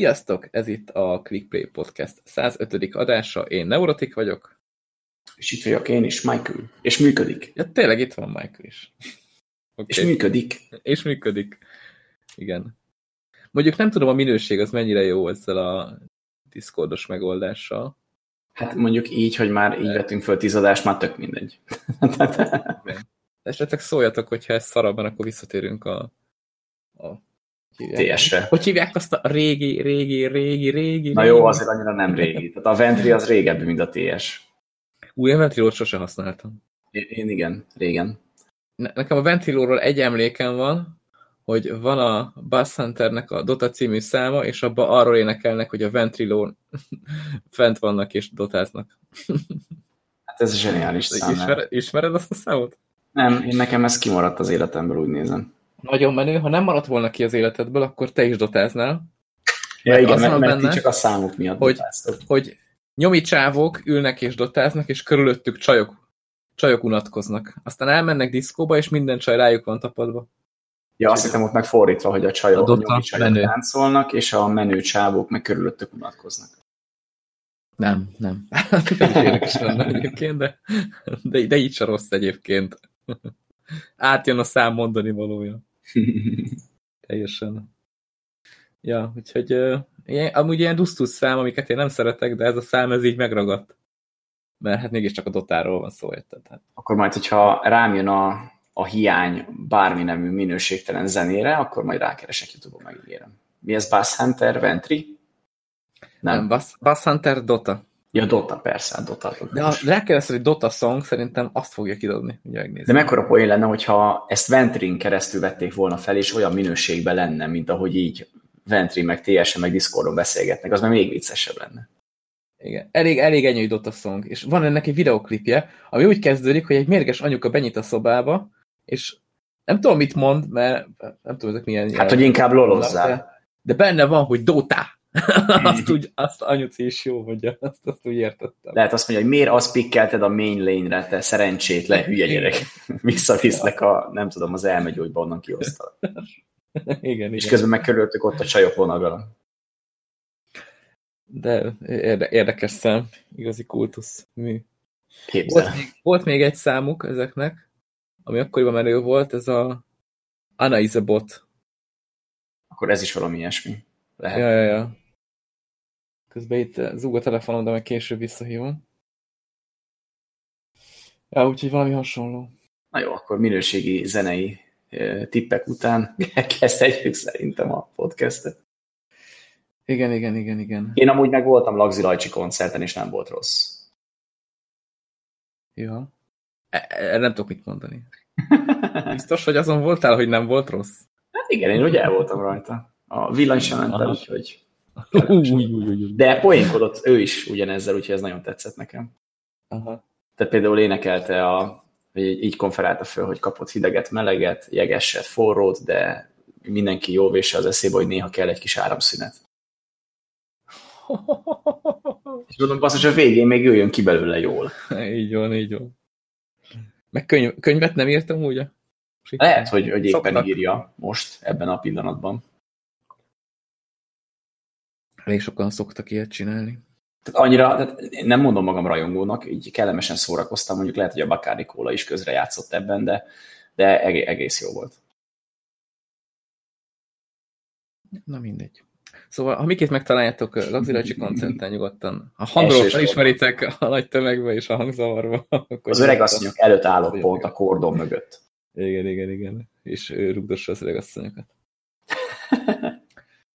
Sziasztok! Ez itt a Clickplay Podcast 105. adása. Én Neurotik vagyok. És itt vagyok én is, Michael. És működik. Ja, tényleg itt van Michael is. Okay. És működik. És működik. Igen. Mondjuk nem tudom a minőség az mennyire jó ezzel a Discordos megoldással. Hát mondjuk így, hogy már így vettünk föl tíz adást, már tök mindegy. Esetleg szóljatok, hogyha ez szarabban, akkor visszatérünk a, a TS-re. Hogy hívják azt a régi, régi, régi, régi? Na jó, azért annyira nem régi. Tehát a Ventri az régebbi, mint a TS. Új, a Ventrilót sose használtam. Én, én igen, régen. Ne, nekem a Ventrilóról egy emlékem van, hogy van a Bass Hunternek a Dota című száma, és abban arról énekelnek, hogy a Ventrilón fent vannak és dotáznak. Hát ez zseniális szám. Ismered, ismered azt a számot? Nem, én nekem ez kimaradt az életemből, úgy nézem. Nagyon menő. Ha nem maradt volna ki az életedből, akkor te is dotáznál. Ja, igen, mert, mert benne, csak a számok miatt hogy, hogy nyomi csávók ülnek és dotáznak, és körülöttük csajok, csajok unatkoznak. Aztán elmennek diszkóba, és minden csaj rájuk van tapadva. Ja, azt hittem ott megfordítva, hogy a csajok, a, nyomi csajok menő. táncolnak, és a menő csávók meg körülöttük unatkoznak. Nem, nem. Érdekes lenne egyébként, de, de, de így se rossz egyébként. Átjön a szám mondani valója. Teljesen. Ja, úgyhogy ilyen, amúgy ilyen dusztus szám, amiket én nem szeretek, de ez a szám ez így megragadt. Mert hát mégiscsak a dotáról van szó, érted? Hát. Akkor majd, hogyha rám jön a, a hiány bármi nemű minőségtelen zenére, akkor majd rákeresek Youtube-on, megígérem. Mi ez Bass Hunter, Ventry? Nem, nem Bass, Bass Hunter, Dota. Ja, Dota, persze, a Dota. De ha rákeresel, hogy Dota Song, szerintem azt fogja kidobni. De mekkora poén lenne, hogyha ezt Ventrin keresztül vették volna fel, és olyan minőségben lenne, mint ahogy így Ventrin, meg TSN, meg Discordon beszélgetnek, az már még viccesebb lenne. Igen, elég, elég hogy Dota Song. És van ennek egy videoklipje, ami úgy kezdődik, hogy egy mérges anyuka benyit a szobába, és nem tudom, mit mond, mert nem tudom, ezek milyen... Hát, hogy inkább lolozzál. De, de benne van, hogy Dota. azt, úgy, azt anyuci is jó mondja, azt, azt úgy értettem. Lehet azt mondja, hogy miért azt pikkelted a main lane-re, te szerencsétlen hülye gyerek. Visszavisznek a, nem tudom, az elmegyógyba onnan kiosztal. igen, És igen. közben megkörültük ott a csajok vonalgalon. De érde, érdekes szám, igazi kultusz mű. Képzel. Volt még, volt még egy számuk ezeknek, ami akkoriban menő volt, ez a Anna is a bot. Akkor ez is valami ilyesmi. Lehet. Ja, ja, ja. Közben itt zúg a telefonom, de meg később visszahívom. Ja, úgyhogy valami hasonló. Na jó, akkor minőségi zenei tippek után kezdhetjük szerintem a podcastet. Igen, igen, igen, igen. Én amúgy meg voltam Lagzi Lajcsi koncerten, és nem volt rossz. Ja. Erre nem tudok mit mondani. Biztos, hogy azon voltál, hogy nem volt rossz? Hát igen, én ugye el voltam rajta. A villany sem ment el, úgyhogy... De poénkodott ő is ugyanezzel, úgyhogy ez nagyon tetszett nekem. Aha. Tehát például énekelte, a, vagy így konferálta föl, hogy kapott hideget, meleget, jegeset, forrót, de mindenki jó vése az eszébe, hogy néha kell egy kis áramszünet. És gondolom, hogy a végén még jöjjön ki belőle jól. Így van, így van. Meg könyv, könyvet nem írtam úgy? Lehet, hogy, hogy éppen Szoktak. írja most, ebben a pillanatban. Elég sokan szoktak ilyet csinálni. Tehát annyira, tehát nem mondom magam rajongónak, így kellemesen szórakoztam, mondjuk lehet, hogy a Bacardi Cola is közre játszott ebben, de, de egész jó volt. Na mindegy. Szóval, ha mikét megtaláljátok Lagziracsi koncerten nyugodtan, a hangról felismeritek a nagy tömegbe és a hangzavarba. Akkor az öregasszonyok előtt állok pont a kordon mögött. Igen, igen, igen. És ő rugdossa az öregasszonyokat.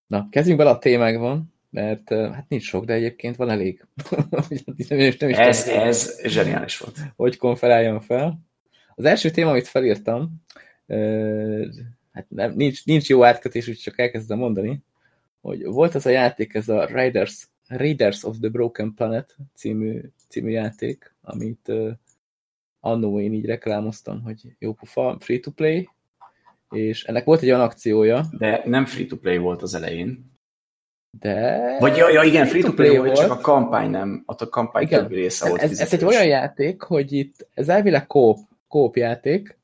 Na, kezdjünk bele a témákban, mert hát nincs sok, de egyébként van elég. nem is ez, tudom, ez zseniális volt. Hogy konferáljon fel. Az első téma, amit felírtam, hát nem, nincs, nincs jó átkötés, úgyhogy csak elkezdem mondani, hogy volt ez a játék, ez a Raiders, Raiders of the Broken Planet című, című játék, amit uh, annó én így reklámoztam, hogy jó pufa, free-to-play, és ennek volt egy olyan akciója. De nem free-to-play volt az elején. De... Vagy ja, ja igen, free-to-play free volt, csak a kampány nem, ott a kampány igen, többi része volt ez, ez egy olyan játék, hogy itt, ez elvileg kóp, kóp játék,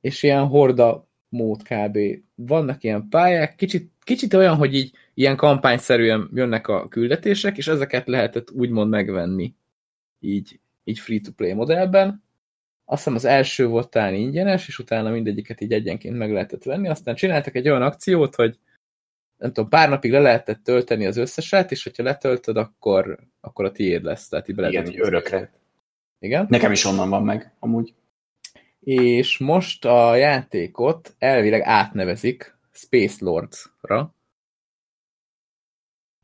és ilyen horda mód kb. Vannak ilyen pályák, kicsit, kicsit olyan, hogy így ilyen kampányszerűen jönnek a küldetések, és ezeket lehetett úgymond megvenni így, így free-to-play modellben. Azt hiszem az első volt talán ingyenes, és utána mindegyiket így egyenként meg lehetett venni. Aztán csináltak egy olyan akciót, hogy nem tudom, pár napig le lehetett tölteni az összeset, és hogyha letöltöd, akkor, akkor a tiéd lesz. Tehát így Igen, hogy örökre. Igen. Nekem is onnan van meg, amúgy. És most a játékot elvileg átnevezik Space Lords-ra,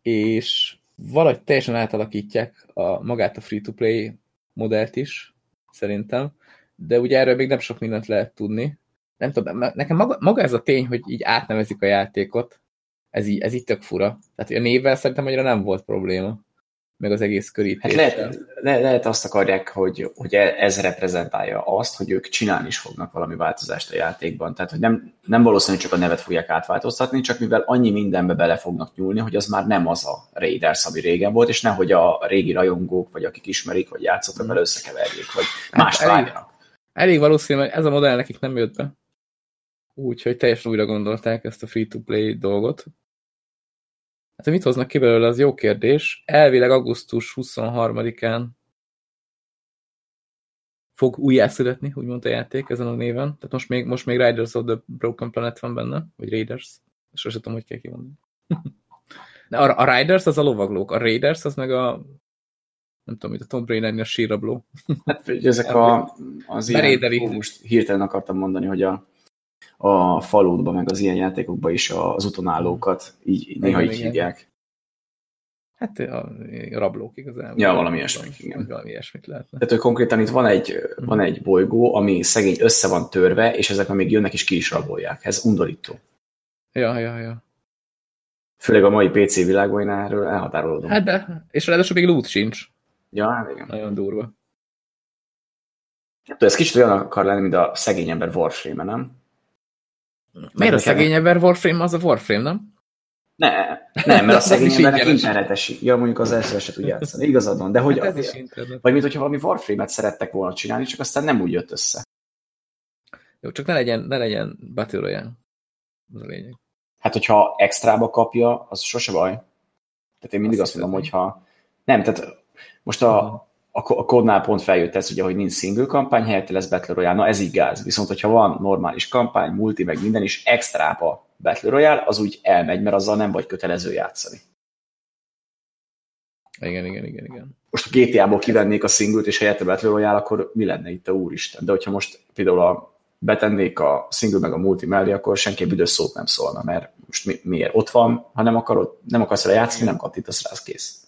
és valahogy teljesen átalakítják a, magát a free-to-play modellt is, szerintem, de ugye erről még nem sok mindent lehet tudni. Nem tudom, nekem maga, maga ez a tény, hogy így átnevezik a játékot, ez így, ez így tök fura. Tehát a névvel szerintem annyira nem volt probléma meg az egész körítés. Hát lehet, le, lehet azt akarják, hogy, hogy e- ez reprezentálja azt, hogy ők csinálni is fognak valami változást a játékban. Tehát, hogy nem, nem valószínű, hogy csak a nevet fogják átváltoztatni, csak mivel annyi mindenbe bele fognak nyúlni, hogy az már nem az a Raiders, ami régen volt, és nehogy a régi rajongók, vagy akik ismerik, vagy játszottak vele összekeverjék, vagy más hát elég, elég valószínű, hogy ez a modell nekik nem jött be. Úgyhogy teljesen újra gondolták ezt a free-to-play dolgot. Hát, hogy mit hoznak ki belőle, az jó kérdés. Elvileg augusztus 23-án fog újjászületni, úgymond a játék ezen a néven. Tehát most még, most még Riders of the Broken Planet van benne, vagy Raiders. Sosem tudom, hogy kell kimondani. De a, a Riders az a lovaglók, a Raiders az meg a nem tudom, mint a Tomb Raider a sírabló. Hát ezek a, az ilyen, most hirtelen akartam mondani, hogy a a faludba, meg az ilyen játékokban is az utonállókat így, így néha igen, így igen. hívják. Hát a rablók igazából. Ja, valami ilyesmi, igen. Valami ilyesmit lehetne. Tehát, hogy konkrétan itt van egy, van egy bolygó, ami szegény össze van törve, és ezek még jönnek és ki is rabolják. Ez undorító. Ja, ja, ja. Főleg a mai PC világban én erről elhatárolódom. Hát de, és ráadásul még loot sincs. Ja, hát igen. Nagyon durva. Hát, ez kicsit olyan akar lenni, mint a szegény ember Warframe, nem? Miért a szegény ember Warframe az a Warframe, nem? Ne, nem, mert a szegény embernek internetes. Ja, mondjuk az első se tud játszani. Igazad van, de hogy... Hát ez is vagy mint hogyha valami Warframe-et szerettek volna csinálni, csak aztán nem úgy jött össze. Jó, csak ne legyen, ne legyen Battle Royale. Az a lényeg. Hát, hogyha extrába kapja, az sose baj. Tehát én mindig azt, azt mondom, hogyha... Nem, tehát most a, a kodnál pont feljött ez, ugye, hogy nincs single kampány, helyette lesz Battle Royale. Na ez így gáz. Viszont, hogyha van normális kampány, multi, meg minden is, extrába Battle Royale, az úgy elmegy, mert azzal nem vagy kötelező játszani. Igen, igen, igen, igen. Most a GTA-ból kivennék a singlet és helyette Battle Royale, akkor mi lenne itt a úristen? De hogyha most például a, betennék a single meg a multi mellé, akkor senki büdös szót nem szólna, mert most mi, miért ott van, ha nem, akarod, nem akarsz rá játszani, nem kattintasz rá, az kész.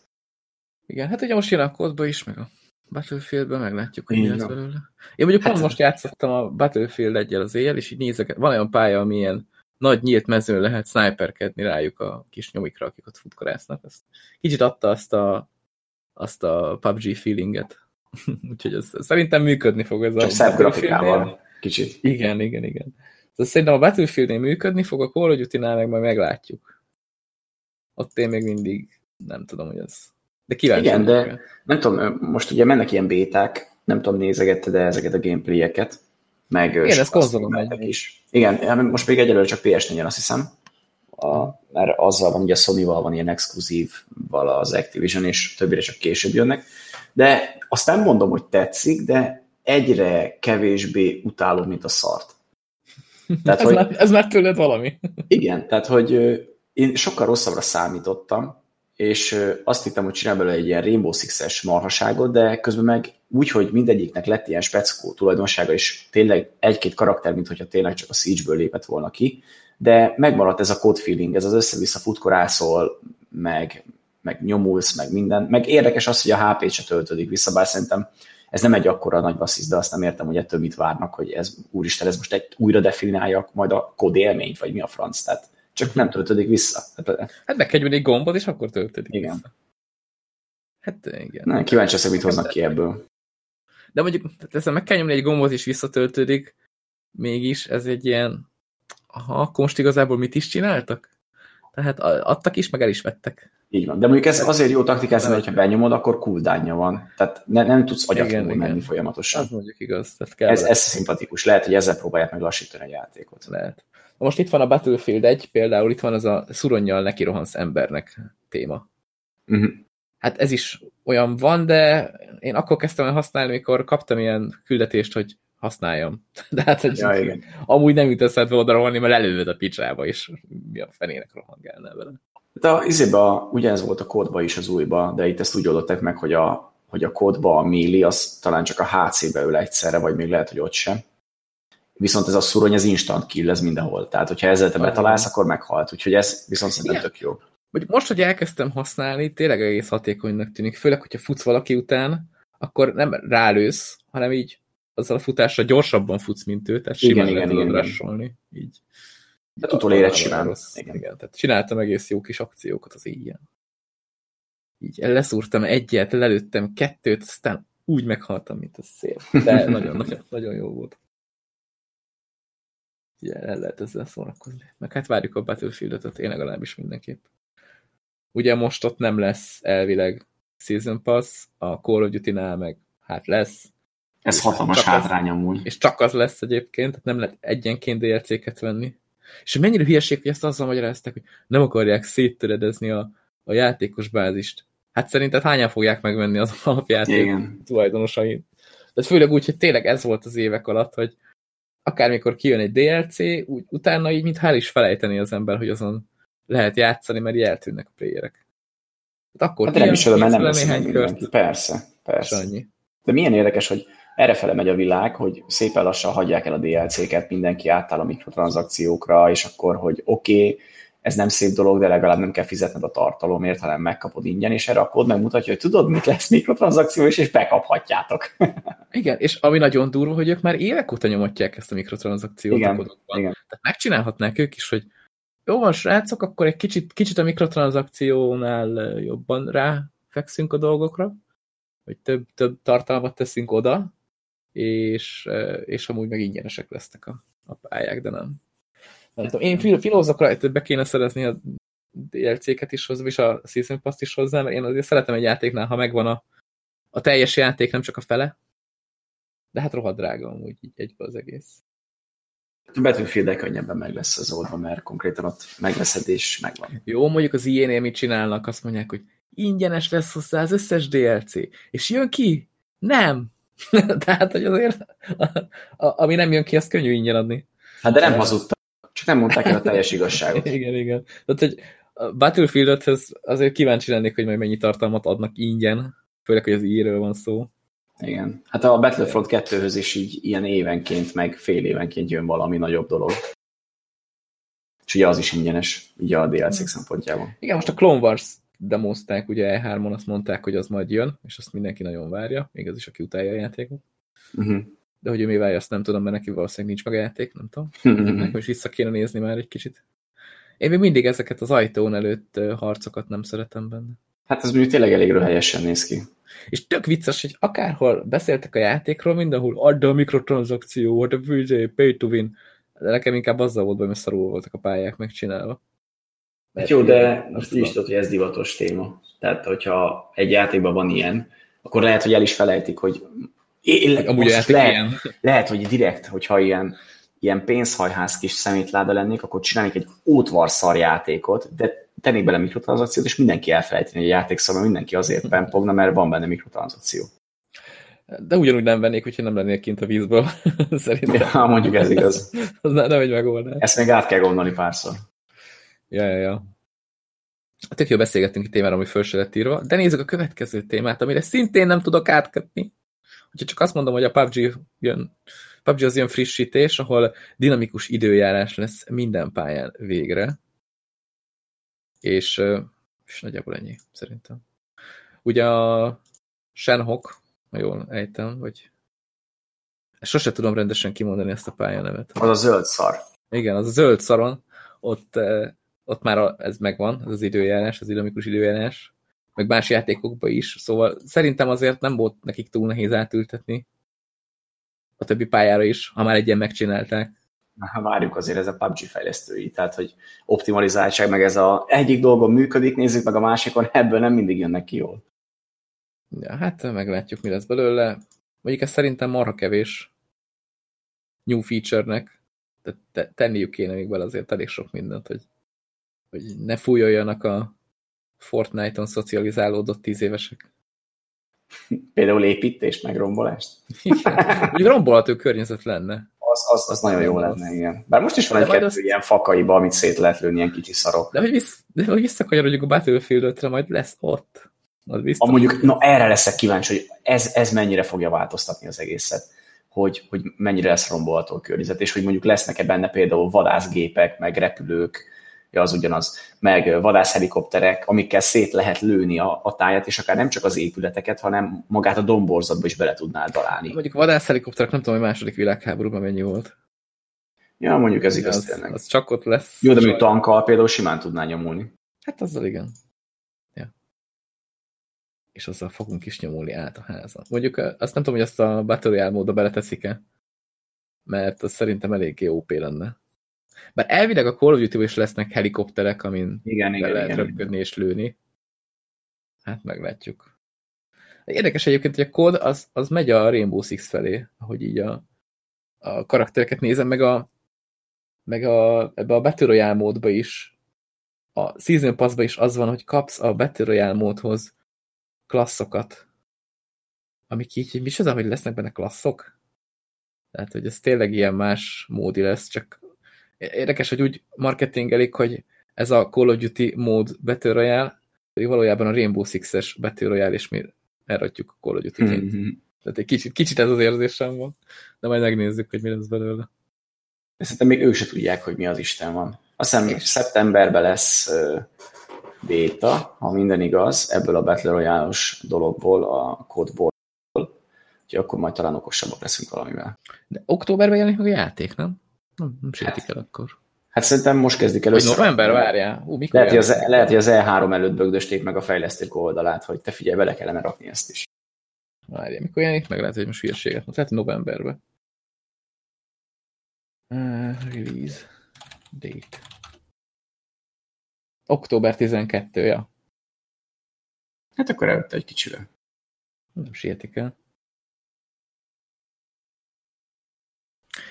Igen, hát ugye most jön a kódba is, meg a Battlefieldben meglátjuk, hogy mi lesz belőle. Én mondjuk hát, pont most játszottam a Battlefield egyel az éjjel, és így nézek, van olyan pálya, ami ilyen nagy nyílt mezőn lehet sniperkedni rájuk a kis nyomikra, akik ott futkorásznak. Azt kicsit adta azt a, azt a PUBG feelinget. Úgyhogy ez, szerintem működni fog ez Csak a szebb grafikával. Kicsit. Igen, igen, igen. Ez szerintem a Battlefieldnél működni fog, a Call of Duty-nál meg majd meglátjuk. Ott én még mindig nem tudom, hogy ez de kíváncsi. Igen, de nem tudom, most ugye mennek ilyen béták, nem tudom, nézegette, de ezeket a gameplayeket, meg Igen, ez konzolon megy. is. Igen, most még egyelőre csak PS4-en azt hiszem, a, mert azzal van, ugye a Sony-val van ilyen exkluzív vala az Activision, és többire csak később jönnek. De azt nem mondom, hogy tetszik, de egyre kevésbé utálom, mint a szart. Tehát, ez, hogy, már, ez már tőled valami. Igen, tehát, hogy én sokkal rosszabbra számítottam, és azt hittem, hogy csinál belőle egy ilyen Rainbow Six-es marhaságot, de közben meg úgy, hogy mindegyiknek lett ilyen speckó tulajdonsága, és tényleg egy-két karakter, mint hogyha tényleg csak a Siege-ből lépett volna ki, de megmaradt ez a code feeling, ez az össze-vissza futkorászol, meg, meg nyomulsz, meg minden. Meg érdekes az, hogy a HP-t se töltődik vissza, bár szerintem ez nem egy akkora nagy basszisz, de azt nem értem, hogy ettől mit várnak, hogy ez, úristen, ez most egy újra definiálja majd a kód élményt, vagy mi a franc. Tehát csak nem töltődik vissza. Hát meg kell egy gombot, és akkor töltődik igen. vissza. Hát igen. Nem, kíváncsi leszek, mit hoznak ki ebből. De mondjuk, ezzel meg kell nyomni egy gombot, és visszatöltődik, mégis ez egy ilyen, aha, akkor most igazából mit is csináltak? Tehát adtak is, meg el is vettek. Így van. De mondjuk ez azért jó taktikázni, mert ha benyomod, akkor cooldownja van. Tehát ne, nem tudsz agyatlanul menni igen. folyamatosan. Az mondjuk igaz. Tehát kell ez, ez szimpatikus. Lehet, hogy ezzel próbálják meg lassítani a játékot. Lehet. Most itt van a Battlefield 1, például itt van az a szuronnyal neki rohansz embernek téma. Uh-huh. Hát ez is olyan van, de én akkor kezdtem el használni, amikor kaptam ilyen küldetést, hogy használjam. De hát, hogy Ja, igen. amúgy nem jut eszedbe oda rohanni, mert előved a picsába, és mi a fenének rohangálnál vele. De a, izébe, ugyanez volt a kódba is az újba, de itt ezt úgy oldották meg, hogy a, hogy a kódba a méli, az talán csak a HC-be ül egyszerre, vagy még lehet, hogy ott sem. Viszont ez a szurony, ez instant kill, ez mindenhol. Tehát, hogyha ezzel te betalálsz, akkor meghalt. Úgyhogy ez viszont szerintem Igen. tök jó. Vagy most, hogy elkezdtem használni, tényleg egész hatékonynak tűnik. Főleg, hogyha futsz valaki után, akkor nem rálősz, hanem így azzal a futással gyorsabban futsz, mint ő, tehát Igen, simán igen, igen, igen. rassolni. Így. Utoléred Arra simán. rossz. Igen. Igen. Tehát csináltam egész jó kis akciókat az éjjel. Így leszúrtam egyet, lelőttem kettőt, aztán úgy meghaltam, mint a szél. De nagyon, nagyon, nagyon jó volt. Ugye, el lehet ezzel szórakozni. Meg hát várjuk a Battlefield-öt, én legalábbis mindenképp. Ugye most ott nem lesz elvileg Season Pass, a Call of Duty-nál meg hát lesz, Ez hatalmas hátrány amúgy. és csak az lesz egyébként, tehát nem lehet egyenként DLC-ket venni. És mennyire hülyeség, hogy ezt azzal magyarázták, hogy nem akarják széttöredezni a, a játékos bázist. Hát szerinted hányan fogják megvenni az alapjáték Igen. tulajdonosait? Tehát főleg úgy, hogy tényleg ez volt az évek alatt, hogy akármikor kijön egy DLC, úgy utána így mintha el is felejteni az ember, hogy azon lehet játszani, mert így eltűnnek a playerek. Hát akkor Hát de nem is oda, mert nem kijön, néhány kört, Persze, persze. annyi. De milyen érdekes, hogy errefele megy a világ, hogy szépen lassan hagyják el a DLC-ket, mindenki átáll a mikrotranszakciókra, és akkor, hogy oké, okay, ez nem szép dolog, de legalább nem kell fizetned a tartalomért, hanem megkapod ingyen, és erre a kód megmutatja, hogy tudod, mit lesz mikrotranszakció, és, és bekaphatjátok. Igen, és ami nagyon durva, hogy ők már évek óta nyomatják ezt a mikrotranszakciót Igen, a kodokban. igen. Tehát megcsinálhatnák ők is, hogy jó van, srácok, akkor egy kicsit, kicsit a mikrotranszakciónál jobban ráfekszünk a dolgokra, hogy több, több tartalmat teszünk oda, és, és amúgy meg ingyenesek lesznek a, a pályák, de nem. Nem tudom, én fil- filózok rajta, hogy be kéne szerezni a DLC-ket is hozzá, és a Season Pass-t is hozzá, mert én azért szeretem egy játéknál, ha megvan a, a teljes játék, nem csak a fele, de hát rohadt drága amúgy így egybe az egész. A battlefield könnyebben meg lesz az oldva, mert konkrétan ott megveszed és megvan. Jó, mondjuk az ilyen mit csinálnak, azt mondják, hogy ingyenes lesz hozzá az összes DLC, és jön ki? Nem! Tehát, hogy azért, a, a, ami nem jön ki, azt könnyű ingyen adni. Hát de nem hazudtak, csak nem mondták el a teljes igazságot. igen, igen. Tehát, hogy a battlefield azért kíváncsi lennék, hogy majd mennyi tartalmat adnak ingyen, főleg, hogy az íről van szó. Igen. Hát a Battlefront 2-höz is így ilyen évenként, meg fél évenként jön valami nagyobb dolog. És ugye az is ingyenes, így a DLC szempontjából. Igen, most a Clone Wars demozták, ugye E3-on azt mondták, hogy az majd jön, és azt mindenki nagyon várja, még az is, aki utálja a játékot. Uh-huh. De hogy ő mi várja, azt nem tudom, mert neki valószínűleg nincs meg játék, nem tudom. Nekem is vissza kéne nézni már egy kicsit. Én még mindig ezeket az ajtón előtt harcokat nem szeretem benne. Hát ez mondjuk tényleg elég röhelyesen néz ki. És tök vicces, hogy akárhol beszéltek a játékról, mindenhol add a mikrotranszakció, add a VJ, pay to win. De nekem inkább azzal volt, hogy szarul voltak a pályák megcsinálva. Hát jó, de most így is tudod, hogy ez divatos téma. Tehát, hogyha egy játékban van ilyen, akkor lehet, hogy el is felejtik, hogy én, Amúgy a most játék lehet, ilyen. lehet, hogy direkt, hogyha ilyen, ilyen pénzhajház kis szemétláda lennék, akkor csinálnék egy útvarszar játékot, de tennék bele mikrotranszakciót, és mindenki elfelejteni, a játék szar, mert mindenki azért pempogna, mert van benne mikrotranszakció. De ugyanúgy nem vennék, úgyhogy nem lennék kint a vízből. Szerintem. Ja, mondjuk ez igaz. Az ne, nem egy megoldás. Ezt még át kell gondolni párszor. Ja, ja, ja. Tök jó beszélgettünk itt témára, ami föl se lett írva, de nézzük a következő témát, amire szintén nem tudok átkötni. Úgyhogy csak azt mondom, hogy a PUBG jön, PUBG az jön frissítés, ahol dinamikus időjárás lesz minden pályán végre. És, és nagyjából ennyi, szerintem. Ugye a Shenhok, ha jól ejtem, vagy sose tudom rendesen kimondani ezt a pályanevet. Az a zöld szar. Igen, az a zöld szaron, ott, ott már a, ez megvan, ez az időjárás, az dinamikus időjárás, meg más játékokban is, szóval szerintem azért nem volt nekik túl nehéz átültetni a többi pályára is, ha már egy ilyen megcsinálták. Na, várjuk azért ez a PUBG fejlesztői, tehát hogy optimalizáltság, meg ez a egyik dolgon működik, nézzük meg a másikon, ebből nem mindig jönnek ki jól. Ja, hát meglátjuk, mi lesz belőle. Mondjuk ez szerintem marha kevés new feature-nek, te, te, tenniük kéne még bele azért elég sok mindent, hogy, hogy ne fújoljanak a Fortnite-on szocializálódott tíz évesek. Például építés, meg rombolást. Igen. Úgy rombolható környezet lenne. Az, az, az nagyon jó lenne, igen. Bár most is van egy-kettő azt... ilyen fakaiba, amit szét lehet lőni, ilyen kicsi szarok. De hogy, vissz, de hogy visszakanyarodjuk a Battlefield majd lesz ott. Az biztos. A mondjuk, na erre leszek kíváncsi, hogy ez, ez mennyire fogja változtatni az egészet. Hogy, hogy mennyire lesz rombolható a környezet, és hogy mondjuk lesznek-e benne például vadászgépek, meg repülők, az ugyanaz, meg vadászhelikopterek, amikkel szét lehet lőni a, a tájat, és akár nem csak az épületeket, hanem magát a domborzatba is bele tudnál dalálni. Mondjuk a vadászhelikopterek nem tudom, hogy második világháborúban mennyi volt. Ja, mondjuk ez igaz az, tényleg. Az csak ott lesz. Jó, de még tankkal például simán tudná nyomulni. Hát azzal igen. Ja. És azzal fogunk is nyomulni át a házat. Mondjuk azt nem tudom, hogy ezt a Battle Royale módba beleteszik-e, mert az szerintem eléggé OP lenne. Bár elvileg a Call of duty is lesznek helikopterek, amin igen, igen, lehet igen, röpködni és lőni. Hát meglátjuk. Érdekes egyébként, hogy a kód az, az megy a Rainbow Six felé, ahogy így a, a karaktereket nézem, meg, a, meg a, ebbe a Battle Royale módba is, a Season Passba is az van, hogy kapsz a Battle Royale módhoz klasszokat, amik így, hogy az, hogy lesznek benne klasszok? Tehát, hogy ez tényleg ilyen más módi lesz, csak Érdekes, hogy úgy marketingelik, hogy ez a Call of Duty mód Battle Royale, pedig valójában a Rainbow Six-es Battle Royale, és mi elratjuk a Call of Duty-ként. Mm -hmm. Tehát egy kicsit, kicsit ez az érzésem van, de majd megnézzük, hogy mi lesz belőle. Szerintem még ők se tudják, hogy mi az Isten van. Azt hiszem, és... szeptemberben lesz béta, ha minden igaz, ebből a Battle Royale-os dologból, a kódból. Úgyhogy akkor majd talán okosabbak leszünk valamivel. De októberben jelenik a játék, nem? Nem, nem sértik el akkor. Hát szerintem most kezdik el össze. november, várjál. Ú, mikor lehet, hogy az, lehet, hogy az E3 előtt bögdösték meg a fejlesztők oldalát, hogy te figyelj, bele kellene rakni ezt is. Várjál, mikor jelenik meg? Lehet, hogy most hülyeséget. Most lehet, novemberben. Uh, release date. Október 12 -ja. Hát akkor előtte egy kicsivel. Nem sietik el.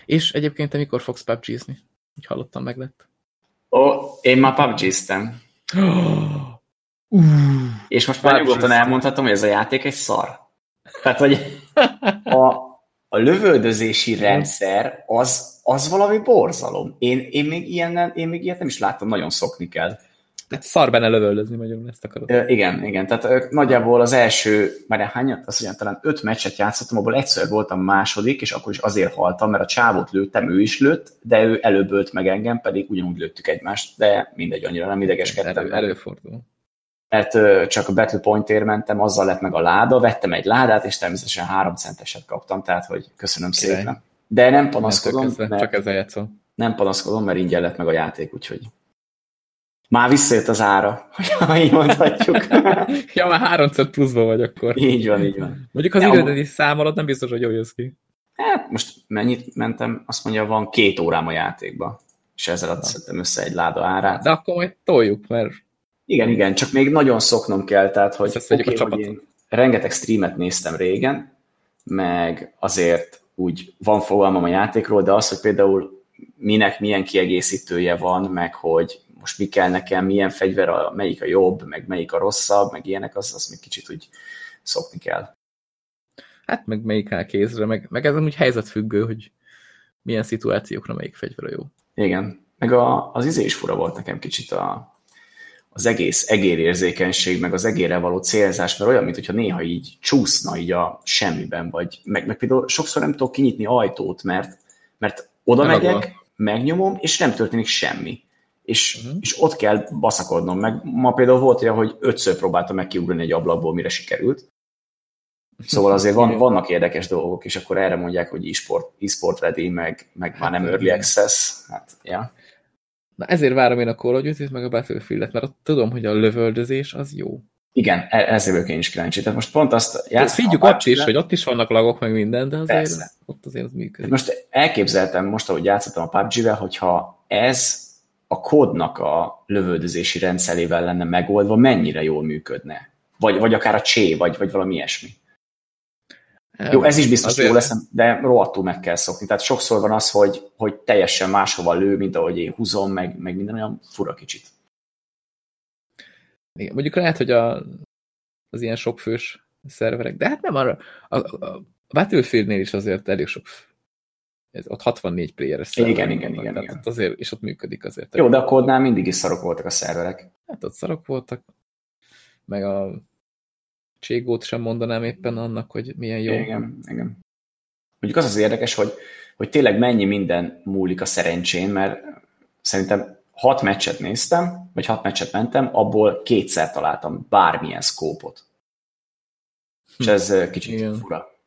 És egyébként te mikor fogsz PUBG-zni? Úgy hallottam, meg lett. Ó, én már PUBG-ztem. Uh, és most már nyugodtan elmondhatom, hogy ez a játék egy szar. Tehát, hogy a, a lövöldözési rendszer az, az valami borzalom. Én, én, még ilyenen, én még ilyet nem is láttam, nagyon szokni kell. Tehát szar benne lövöldözni, magyarul ezt akarod. Ö, igen, igen. Tehát nagyjából az első, már hányat, azt mondjam, talán öt meccset játszottam, abból egyszer voltam második, és akkor is azért haltam, mert a csávót lőttem, ő is lőtt, de ő előbb ölt meg engem, pedig ugyanúgy lőttük egymást, de mindegy, annyira nem idegeskedtem. Elő, előfordul. Mert ö, csak a Battle Point-ért mentem, azzal lett meg a láda, vettem egy ládát, és természetesen három centeset kaptam, tehát hogy köszönöm Király. szépen. De nem panaszkodom. Ezzel, csak ezzel játszom. Nem panaszkodom, mert ingyen lett meg a játék, úgyhogy már visszajött az ára, ha így mondhatjuk. ja, már háromszor pluszban vagy akkor. Így van, így van. Mondjuk az időt számolod, nem biztos, hogy jól jössz ki. Hát most mennyit mentem? Azt mondja, van két órám a játékba. És ezzel azt szedtem össze egy láda árát. De akkor majd toljuk, mert... Igen, igen, csak még nagyon szoknom kell, tehát hogy, okay, a hogy én rengeteg streamet néztem régen, meg azért úgy van fogalmam a játékról, de az, hogy például minek milyen kiegészítője van, meg hogy most mi kell nekem, milyen fegyver, a, melyik a jobb, meg melyik a rosszabb, meg ilyenek, az, az még kicsit úgy szokni kell. Hát meg melyik áll kézre, meg, meg ez amúgy helyzetfüggő, hogy milyen szituációkra melyik fegyver a jó. Igen, meg a, az izé is fura volt nekem kicsit a, az egész egérérzékenység, meg az egérre való célzás, mert olyan, mintha néha így csúszna így a semmiben, vagy meg, meg például sokszor nem tudok kinyitni ajtót, mert, mert oda megyek, megnyomom, és nem történik semmi és, uh-huh. és ott kell baszakodnom. Meg ma például volt olyan, hogy ötször próbáltam meg kiugrani egy ablakból, mire sikerült. Szóval azért van, vannak érdekes dolgok, és akkor erre mondják, hogy e-sport, e-sport ready, meg, meg hát, már nem early access. Hát, ja. Na ezért várom én a Call of Duty-t, meg a Battlefield-et, mert ott tudom, hogy a lövöldözés az jó. Igen, e- ezért vagyok én is kíváncsi. Tehát most pont azt játszom. Figyük ott is, hogy ott is vannak lagok, meg minden, de azért Persze. ott azért az működik. Most elképzeltem most, ahogy játszottam a PUBG-vel, hogyha ez a kódnak a lövöldözési rendszerével lenne megoldva, mennyire jól működne. Vagy, vagy akár a csé, vagy, vagy valami ilyesmi. Jó, ez is biztos Azért... jó lesz, de rohadtul meg kell szokni. Tehát sokszor van az, hogy, hogy teljesen máshova lő, mint ahogy én húzom, meg, meg minden olyan fura kicsit. Igen, mondjuk lehet, hogy a, az ilyen sokfős szerverek, de hát nem arra. A, a, a Battlefieldnél is azért elég sok ez, ott 64 player szerver. Igen, igen, igen, igen. Ott azért, és ott működik azért. Jó, de a kódnál mindig is szarok voltak a szerverek. Hát ott szarok voltak, meg a Cségót sem mondanám éppen annak, hogy milyen jó. Igen, igen. Mondjuk az az érdekes, hogy, hogy tényleg mennyi minden múlik a szerencsén, mert szerintem hat meccset néztem, vagy hat meccset mentem, abból kétszer találtam bármilyen szkópot. És hm. ez kicsit Igen. fura.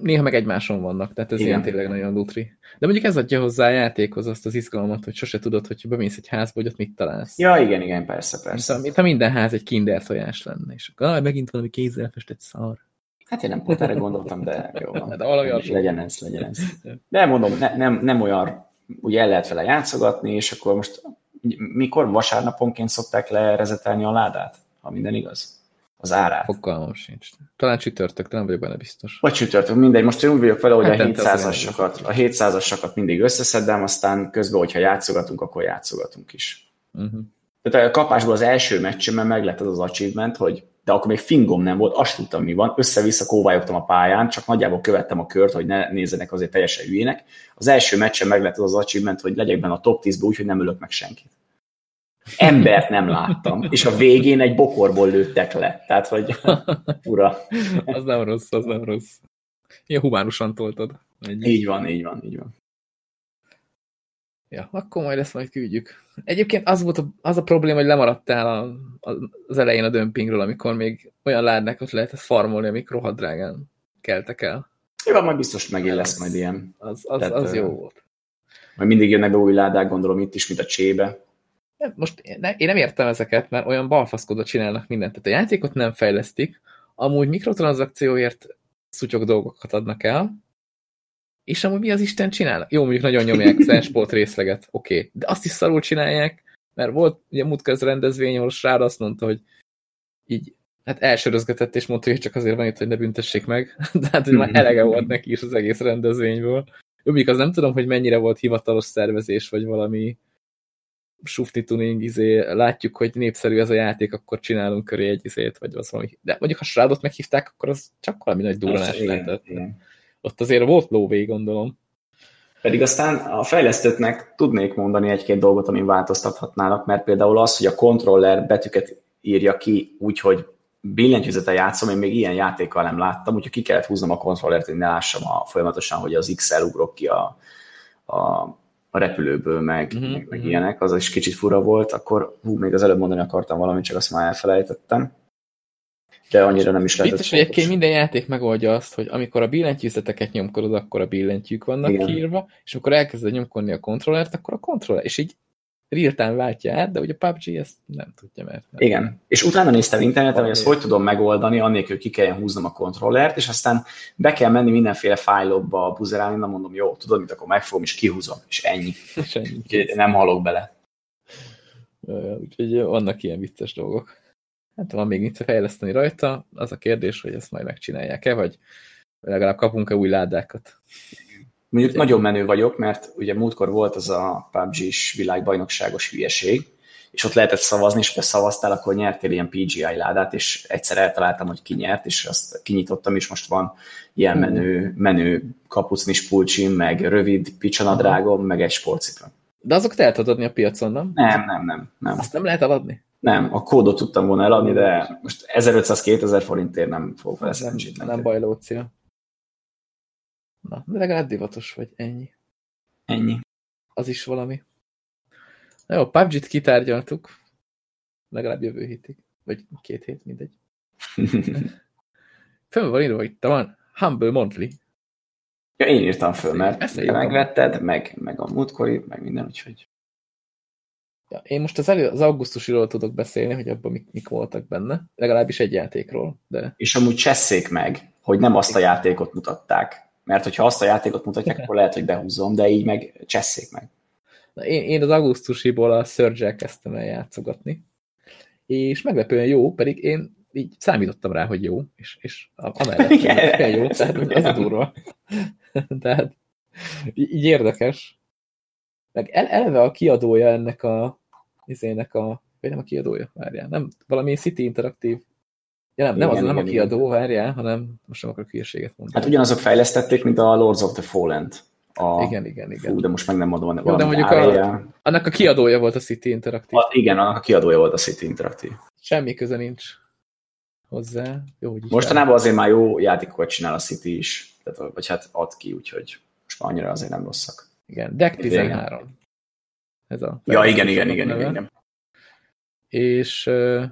Néha meg egymáson vannak, tehát ez Igen. ilyen tényleg nagyon lutri. De mondjuk ez adja hozzá a játékhoz azt az izgalmat, hogy sose tudod, hogy bemész egy házba, hogy ott mit találsz. Ja, igen, igen, persze, persze. Mint, ha minden ház egy kinder tojás lenne, és akkor ah, megint valami kézzel festett szar. Hát én nem pont erre gondoltam, de jó van. De valahogy legyen ez, legyen ez. De mondom, ne, nem, nem olyan, ugye el lehet vele játszogatni, és akkor most mikor vasárnaponként szokták lerezetelni a ládát, ha minden igaz? Az árát. Fogalmam sincs. Talán csütörtök, de nem vagyok benne biztos. Vagy csütörtök, mindegy. Most én úgy vagyok vele, hogy hát a 700-asakat, a 700-asakat mindig összeszedem, aztán közben, hogyha játszogatunk, akkor játszogatunk is. Uh-huh. Tehát a kapásból az első meccsemben meg lett az az achievement, hogy de akkor még fingom nem volt, azt tudtam, mi van, össze-vissza kóvályogtam a pályán, csak nagyjából követtem a kört, hogy ne nézzenek azért teljesen hülyének. Az első meccsen meg lett az az achievement, hogy legyek benne a top 10-be úgy, hogy nem ölök meg senkit embert nem láttam, és a végén egy bokorból lőttek le. Tehát, hogy ura. az nem rossz, az nem rossz. Ilyen humánusan toltad. Egy. Így van, így van, így van. Ja, akkor majd ezt majd küldjük. Egyébként az volt a, az a probléma, hogy lemaradtál a, a, az elején a dömpingről, amikor még olyan ládnákat lehetett farmolni, amik rohadt drágán keltek el. Jó, majd biztos megint lesz majd ilyen. Az, az, Tehát, az jó volt. Majd mindig jönnek be új ládák, gondolom itt is, mint a csébe. Most én nem értem ezeket, mert olyan balfaszkodva csinálnak mindent. Tehát a játékot nem fejlesztik, amúgy mikrotranszakcióért szutyok dolgokat adnak el, és amúgy mi az Isten csinálnak? Jó, mondjuk nagyon nyomják az esport részleget, oké, okay. de azt is szarul csinálják, mert volt ugye múltkor rendezvény, ahol Srád azt mondta, hogy így hát elsörözgetett, és mondta, hogy csak azért van itt, hogy ne büntessék meg. De hát, hogy már elege volt neki is az egész rendezvényből. Jó, az nem tudom, hogy mennyire volt hivatalos szervezés, vagy valami sufti tuning, izé, látjuk, hogy népszerű ez a játék, akkor csinálunk köré egy izét, vagy az valami. De mondjuk, ha Shroudot meghívták, akkor az csak valami nagy durranás lehetett. Igen. Ott azért volt lóvé, gondolom. Pedig aztán a fejlesztőknek tudnék mondani egy-két dolgot, amin változtathatnának, mert például az, hogy a kontroller betűket írja ki úgy, hogy billentyűzete játszom, én még ilyen játékkal nem láttam, úgyhogy ki kellett húznom a kontrollert, hogy ne lássam a, folyamatosan, hogy az X-el ugrok ki a, a a repülőből, meg, uh-huh, meg, meg uh-huh. ilyenek, az is kicsit fura volt, akkor hú, még az előbb mondani akartam valamit, csak azt már elfelejtettem. De annyira nem is lehetett Biztos, hogy egyébként minden játék megoldja azt, hogy amikor a billentyűzeteket nyomkodod, akkor a billentyűk vannak Igen. kiírva, és amikor elkezded nyomkodni a kontrollert, akkor a kontroller, és így real-time váltja át, de ugye a PUBG ezt nem tudja, mert... Nem. Igen, és utána néztem interneten, hogy ezt hogy tudom megoldani, annélkül ki kelljen húznom a kontrollert, és aztán be kell menni mindenféle fájlokba buzerálni, nem mondom, jó, tudod, mit akkor megfogom, és kihúzom, és ennyi. És ennyi. nem halok bele. Úgyhogy vannak ilyen vicces dolgok. Hát van még mit fejleszteni rajta, az a kérdés, hogy ezt majd megcsinálják-e, vagy legalább kapunk-e új ládákat. Mondjuk ugye. nagyon menő vagyok, mert ugye múltkor volt az a PUBG-s világbajnokságos hülyeség, és ott lehetett szavazni, és ha szavaztál, akkor nyertél ilyen PGI ládát, és egyszer eltaláltam, hogy ki nyert, és azt kinyitottam, és most van ilyen menő, menő kapucnis pulcsim, meg rövid picsanadrágom, meg egy sportcipő. De azokat el tudod adni a piacon, nem? Nem, nem, nem. nem. Azt nem lehet eladni? Nem, a kódot tudtam volna eladni, de most 1500-2000 forintért nem fog vele Nem, nem baj, Lócia. Na, de legalább divatos vagy, ennyi. Ennyi. Az is valami. Na jó, PUBG-t kitárgyaltuk. Legalább jövő hétig. Vagy két hét, mindegy. Föl van írva, te van Humble Monthly. Ja, én írtam föl, mert Ezt te megvetted, meg, meg a múltkori, meg minden, úgyhogy... Ja, én most az, elő, az augusztusiról tudok beszélni, hogy abban mik, mik voltak benne. Legalábbis egy játékról. De... És amúgy csesszék meg, hogy nem azt a játékot mutatták, mert hogyha azt a játékot mutatják, akkor lehet, hogy behúzom, de így meg csesszék meg. Na, én, én az augusztusiból a surge kezdtem el játszogatni, és meglepően jó, pedig én így számítottam rá, hogy jó, és, és amellett Igen. jó, tehát az a durva. tehát így érdekes. Meg eleve a kiadója ennek a izének a, vagy nem a kiadója, várjál, nem, valami City Interaktív Ja, nem, nem, igen, az, igen, nem a kiadó, várjál, hanem most nem akarok hülyeséget mondani. Hát ugyanazok fejlesztették, mint a Lords of the Fallen-t. A, igen, igen, igen. Fú, de most meg nem mondom, Jó, de mondjuk a, annak a kiadója volt a City Interactive. A, igen, annak a kiadója volt a City Interactive. Semmi köze nincs hozzá. Jó, hogy Mostanában azért már jó játékokat csinál a City is, tehát, vagy hát ad ki, úgyhogy most már annyira azért nem rosszak. Igen, Deck 13. Ez a ja, igen, igen, igen, igen, igen. És uh,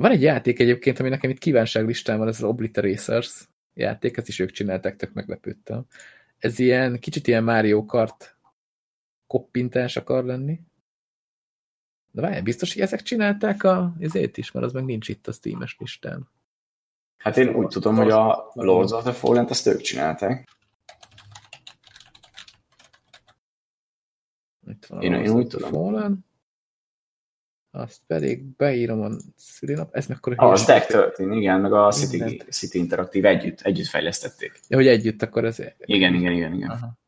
van egy játék egyébként, ami nekem itt kívánságlistán van, ez az Obliteracers játék, ezt is ők csinálták, tök meglepődtem. Ez ilyen, kicsit ilyen Mario Kart koppintás akar lenni. De várjál, biztos, hogy ezek csinálták a, ezért is, mert az meg nincs itt a Steam-es listán. Hát én úgy tudom, hogy a Lords of the fallen azt ők csinálták. Itt van én, én úgy tudom. Fallen. Azt pedig beírom a szülinap. Ez mekkora ah, A Stack 13, igen, meg a City, City Interactive együtt, együtt fejlesztették. Ja, hogy együtt, akkor ez... Igen, igen, igen, igen. Aha.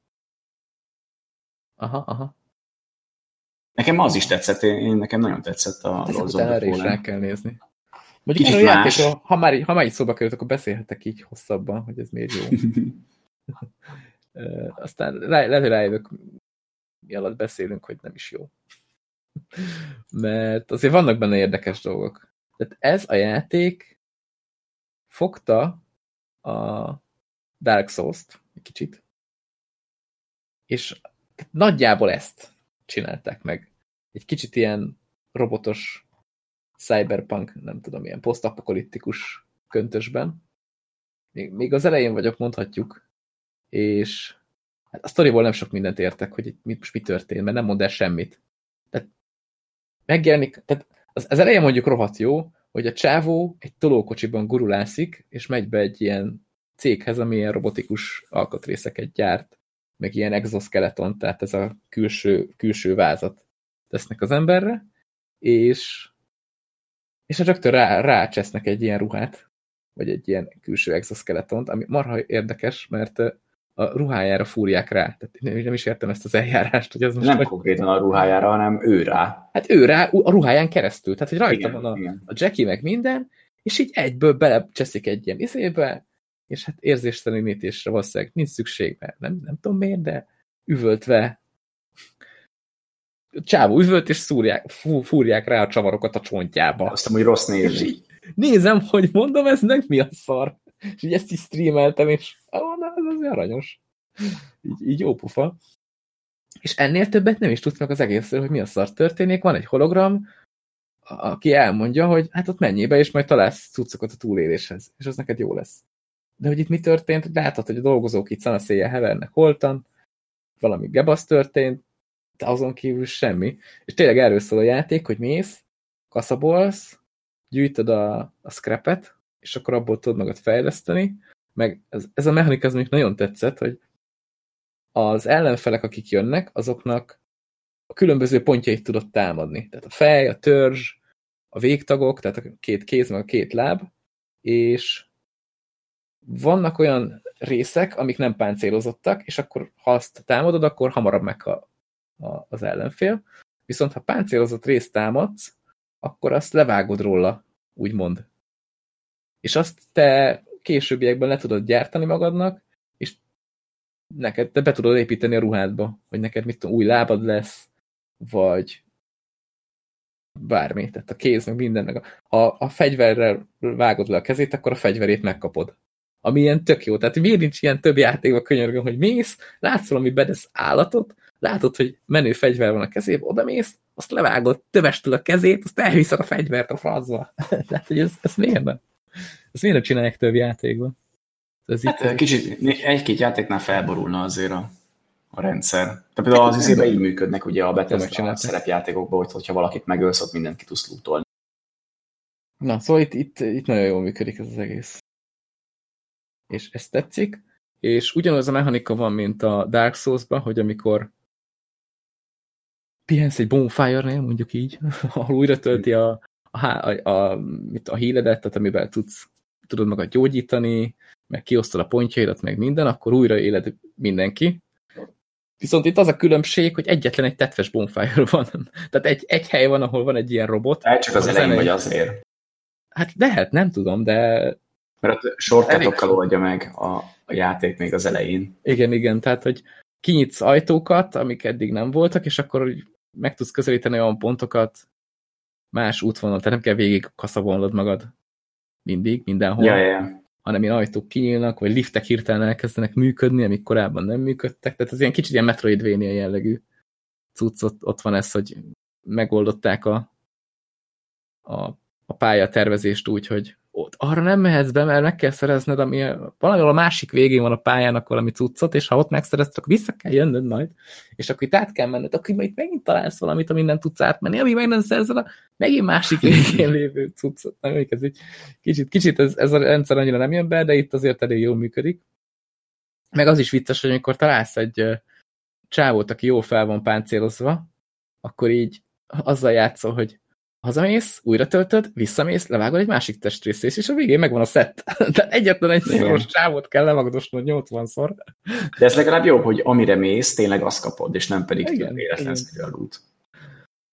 Aha, aha. Nekem az is tetszett, én, nekem nagyon tetszett a hát Lords of the is rá kell nézni. Mondjuk Kicsit a játékról, ha már, ha már így szóba került, akkor beszélhetek így hosszabban, hogy ez miért jó. Aztán lehet, hogy rájövök, mi alatt beszélünk, hogy nem is jó. Mert azért vannak benne érdekes dolgok. Tehát ez a játék fogta a Dark Souls-t egy kicsit, és nagyjából ezt csinálták meg. Egy kicsit ilyen robotos cyberpunk, nem tudom, ilyen posztapokaliptikus köntösben. Még, az elején vagyok, mondhatjuk, és hát a sztoriból nem sok mindent értek, hogy itt mit, mi történt, mert nem mond el semmit. Megjelenik, tehát az, az elején mondjuk rohadt jó, hogy a csávó egy tolókocsiban gurulászik, és megy be egy ilyen céghez, ami ilyen robotikus alkatrészeket gyárt, meg ilyen exoskeleton, tehát ez a külső, külső vázat tesznek az emberre, és, és rögtön rá, rácsesznek egy ilyen ruhát, vagy egy ilyen külső exoskeletont, ami marha érdekes, mert a ruhájára fúrják rá. Tehát én nem is értem ezt az eljárást, hogy ez most... Nem vagy... konkrétan a ruhájára, hanem ő rá. Hát ő rá, a ruháján keresztül. Tehát, hogy rajta igen, van a, a Jackie meg minden, és így egyből belecseszik egy ilyen izébe, és hát érzéstelenítésre valószínűleg nincs szükség, mert nem, nem tudom miért, de üvöltve csávó üvölt, és szúrják, fú, fúrják rá a csavarokat a csontjába. Azt hogy rossz nézni. Nézem, hogy mondom, ez meg mi a szar. És így ezt is streameltem, és na, ez az aranyos. Így, így jó pufa. És ennél többet nem is tudsz az egészről, hogy mi a szar történik. Van egy hologram, aki elmondja, hogy hát ott mennyibe, és majd találsz cuccokat a túléléshez, és az neked jó lesz. De hogy itt mi történt, látod, hogy a dolgozók itt szanaszéjjel hevernek holtan, valami gebasz történt, de azon kívül semmi. És tényleg erről szól a játék, hogy mész, kaszabolsz, gyűjtöd a, a scrapet, és akkor abból tudod magad fejleszteni, meg ez, ez a mechanika az nagyon tetszett, hogy az ellenfelek, akik jönnek, azoknak a különböző pontjait tudod támadni. Tehát a fej, a törzs, a végtagok, tehát a két kéz, meg a két láb, és vannak olyan részek, amik nem páncélozottak, és akkor ha azt támadod, akkor hamarabb meghal az ellenfél. Viszont ha páncélozott részt támadsz, akkor azt levágod róla, úgymond és azt te későbbiekben le tudod gyártani magadnak, és neked, te be tudod építeni a ruhádba, hogy neked mit tudom, új lábad lesz, vagy bármi, tehát a kéz, meg minden, meg a, ha a fegyverrel vágod le a kezét, akkor a fegyverét megkapod. Ami ilyen tök jó. Tehát miért nincs ilyen több játékban könyörgöm, hogy mész, látsz valami bedesz állatot, látod, hogy menő fegyver van a kezében, oda mész, azt levágod tövestül a kezét, azt elviszed a fegyvert a francba. Tehát, hogy ez, ez miért nem? Ezt miért csinálják több játékban? Ez hát itt kicsit, egy-két játéknál felborulna azért a, a rendszer. Tehát például az izében így működnek ugye a Bethesda szerepjátékokban, hogy hogyha valakit megölsz, ott mindent ki tudsz lootolni. Na, szóval itt, itt, itt nagyon jól működik ez az egész. És ez tetszik, és ugyanaz a mechanika van, mint a Dark Souls-ban, hogy amikor pihensz egy bonfire-nél, mondjuk így, ahol újra tölti a, a, a, a, mit, a híledet, tehát amivel tudsz, tudod magad gyógyítani, meg kiosztod a pontjaidat, meg minden, akkor újra éled mindenki. Viszont itt az a különbség, hogy egyetlen egy tetves bonfire van. Tehát egy, egy hely van, ahol van egy ilyen robot. Hát csak az, az elején vagy azért. Hát lehet, nem tudom, de... Mert ott sorkatokkal oldja meg a, a játék még az elején. Igen, igen, tehát, hogy kinyitsz ajtókat, amik eddig nem voltak, és akkor meg tudsz közelíteni olyan pontokat más útvonal, tehát nem kell végig kaszavonlod magad mindig, mindenhol. Ja, ja hanem ilyen ajtók kinyílnak, vagy liftek hirtelen elkezdenek működni, amik korábban nem működtek. Tehát ez ilyen kicsit ilyen Metroidvania jellegű cucc, ott, ott van ez, hogy megoldották a, a, a pályatervezést úgy, hogy ott arra nem mehetsz be, mert meg kell szerezned, ami valahol a másik végén van a pályának valami cuccot, és ha ott megszerezted, akkor vissza kell jönnöd majd, és akkor itt át kell menned, akkor majd megint találsz valamit, ami nem tudsz átmenni, ami meg nem szerzel a megint másik végén lévő cuccot. Na, ez egy kicsit, kicsit ez, ez a rendszer annyira nem jön be, de itt azért elég jól működik. Meg az is vicces, hogy amikor találsz egy csávót, aki jó fel van páncélozva, akkor így azzal játszol, hogy hazamész, újra töltöd, visszamész, levágod egy másik testrészt, és a végén megvan a szett. Tehát egyetlen egy szoros csávot kell levagdosnod 80-szor. De ez legalább jobb, hogy amire mész, tényleg azt kapod, és nem pedig a loot.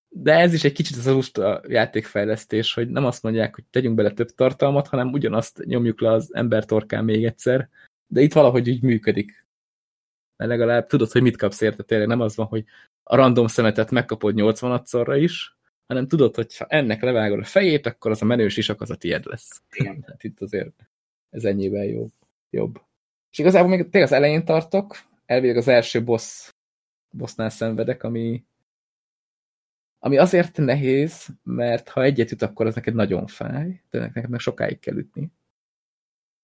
De ez is egy kicsit az a játékfejlesztés, hogy nem azt mondják, hogy tegyünk bele több tartalmat, hanem ugyanazt nyomjuk le az ember torkán még egyszer, de itt valahogy így működik. Mert legalább tudod, hogy mit kapsz érte, tényleg nem az van, hogy a random szemetet megkapod 80-szorra is, hanem tudod, hogy ha ennek levágod a fejét, akkor az a menős isak az a tied lesz. Igen. hát itt azért ez ennyivel jobb. jobb. És igazából még tényleg az elején tartok, elvileg az első boss, bossnál szenvedek, ami, ami azért nehéz, mert ha egyet jut, akkor az neked nagyon fáj, de neked meg sokáig kell ütni.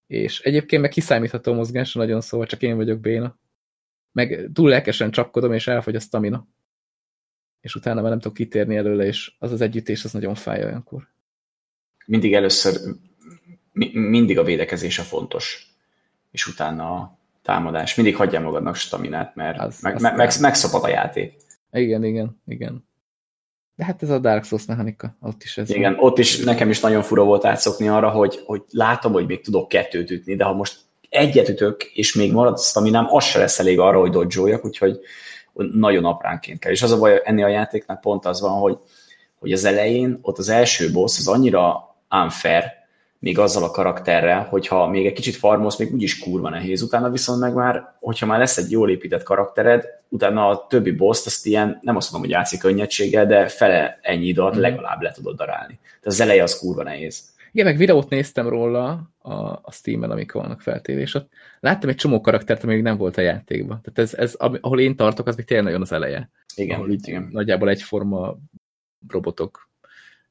És egyébként meg kiszámítható mozgás, nagyon szóval csak én vagyok béna. Meg túl lelkesen csapkodom, és elfogy a stamina és utána már nem tudok kitérni előle, és az az együttés az nagyon fáj olyankor. Mindig először, mi, mindig a védekezés a fontos, és utána a támadás. Mindig hagyjál magadnak staminát, mert az, meg, meg, meg, megszapad a játék. Igen, igen, igen. De hát ez a Dark Souls mechanika, ott is ez Igen, van. ott is nekem is nagyon fura volt átszokni arra, hogy, hogy látom, hogy még tudok kettőt ütni, de ha most egyet ütök, és még marad staminám, az se lesz elég arra, hogy dodge úgyhogy nagyon apránként kell. És az a baj ennél a játéknak pont az van, hogy, hogy az elején ott az első boss az annyira unfair, még azzal a karakterrel, hogyha még egy kicsit farmolsz, még úgyis kurva nehéz. Utána viszont meg már, hogyha már lesz egy jól épített karaktered, utána a többi boss azt ilyen, nem azt mondom, hogy játszik könnyedséggel, de fele ennyi idő alatt mm. legalább le tudod darálni. Tehát az eleje az kurva nehéz. Igen, meg videót néztem róla a, a Steam-en, amikor vannak feltérés. Ott láttam egy csomó karaktert, ami még nem volt a játékban. Tehát ez, ez ahol én tartok, az még tényleg nagyon az eleje. Igen, ahol így igen. nagyjából egyforma robotok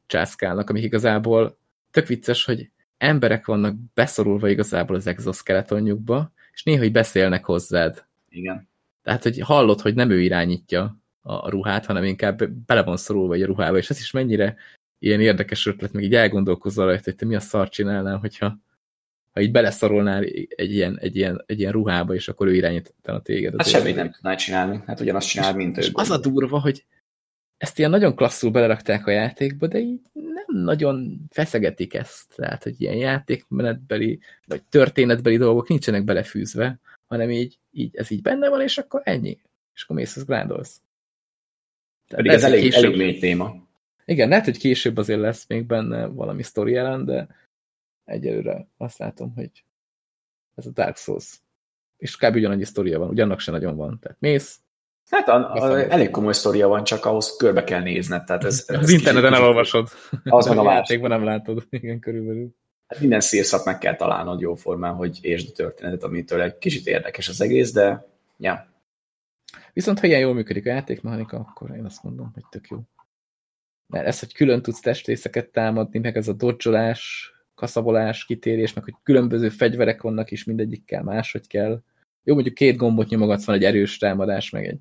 császkálnak, amik igazából tök vicces, hogy emberek vannak beszorulva igazából az exoskeletonjukba, és néha hogy beszélnek hozzád. Igen. Tehát, hogy hallod, hogy nem ő irányítja a ruhát, hanem inkább bele van szorulva a ruhába, és ez is mennyire ilyen érdekes ötlet, meg így elgondolkozol rajta, hogy te mi a szar csinálnál, hogyha ha így beleszorolnál egy ilyen, egy ilyen, egy ilyen ruhába, és akkor ő irányítaná a téged. Hát semmit nem tudnál csinálni, hát ugyanazt csinál, mint ő. Az a durva, hogy ezt ilyen nagyon klasszul belerakták a játékba, de így nem nagyon feszegetik ezt. Tehát, hogy ilyen játékmenetbeli, vagy történetbeli dolgok nincsenek belefűzve, hanem így, így ez így benne van, és akkor ennyi. És akkor mész, az grándolsz. Pedig ez, ez elég, később... elég mély téma. Igen, lehet, hogy később azért lesz még benne valami sztori jelen, de egyelőre azt látom, hogy ez a Dark Souls. És kb. ugyanannyi sztoria van, ugyannak se nagyon van. Tehát mész, Hát a, a, elég komoly sztoria van, csak ahhoz körbe kell nézned. Tehát ez, ez az interneten kicsit, elolvasod. Az meg a játékban nem látod. Igen, körülbelül. Hát minden szírszak meg kell találnod jó formán, hogy értsd a történetet, amitől egy kicsit érdekes az egész, de ja. Viszont ha ilyen jól működik a játékmechanika, akkor én azt mondom, hogy tök jó mert ez, hogy külön tudsz testrészeket támadni, meg ez a dodgelás, kaszabolás, kitérés, meg hogy különböző fegyverek vannak is, mindegyikkel máshogy kell. Jó, mondjuk két gombot nyomogatsz, van egy erős támadás, meg egy,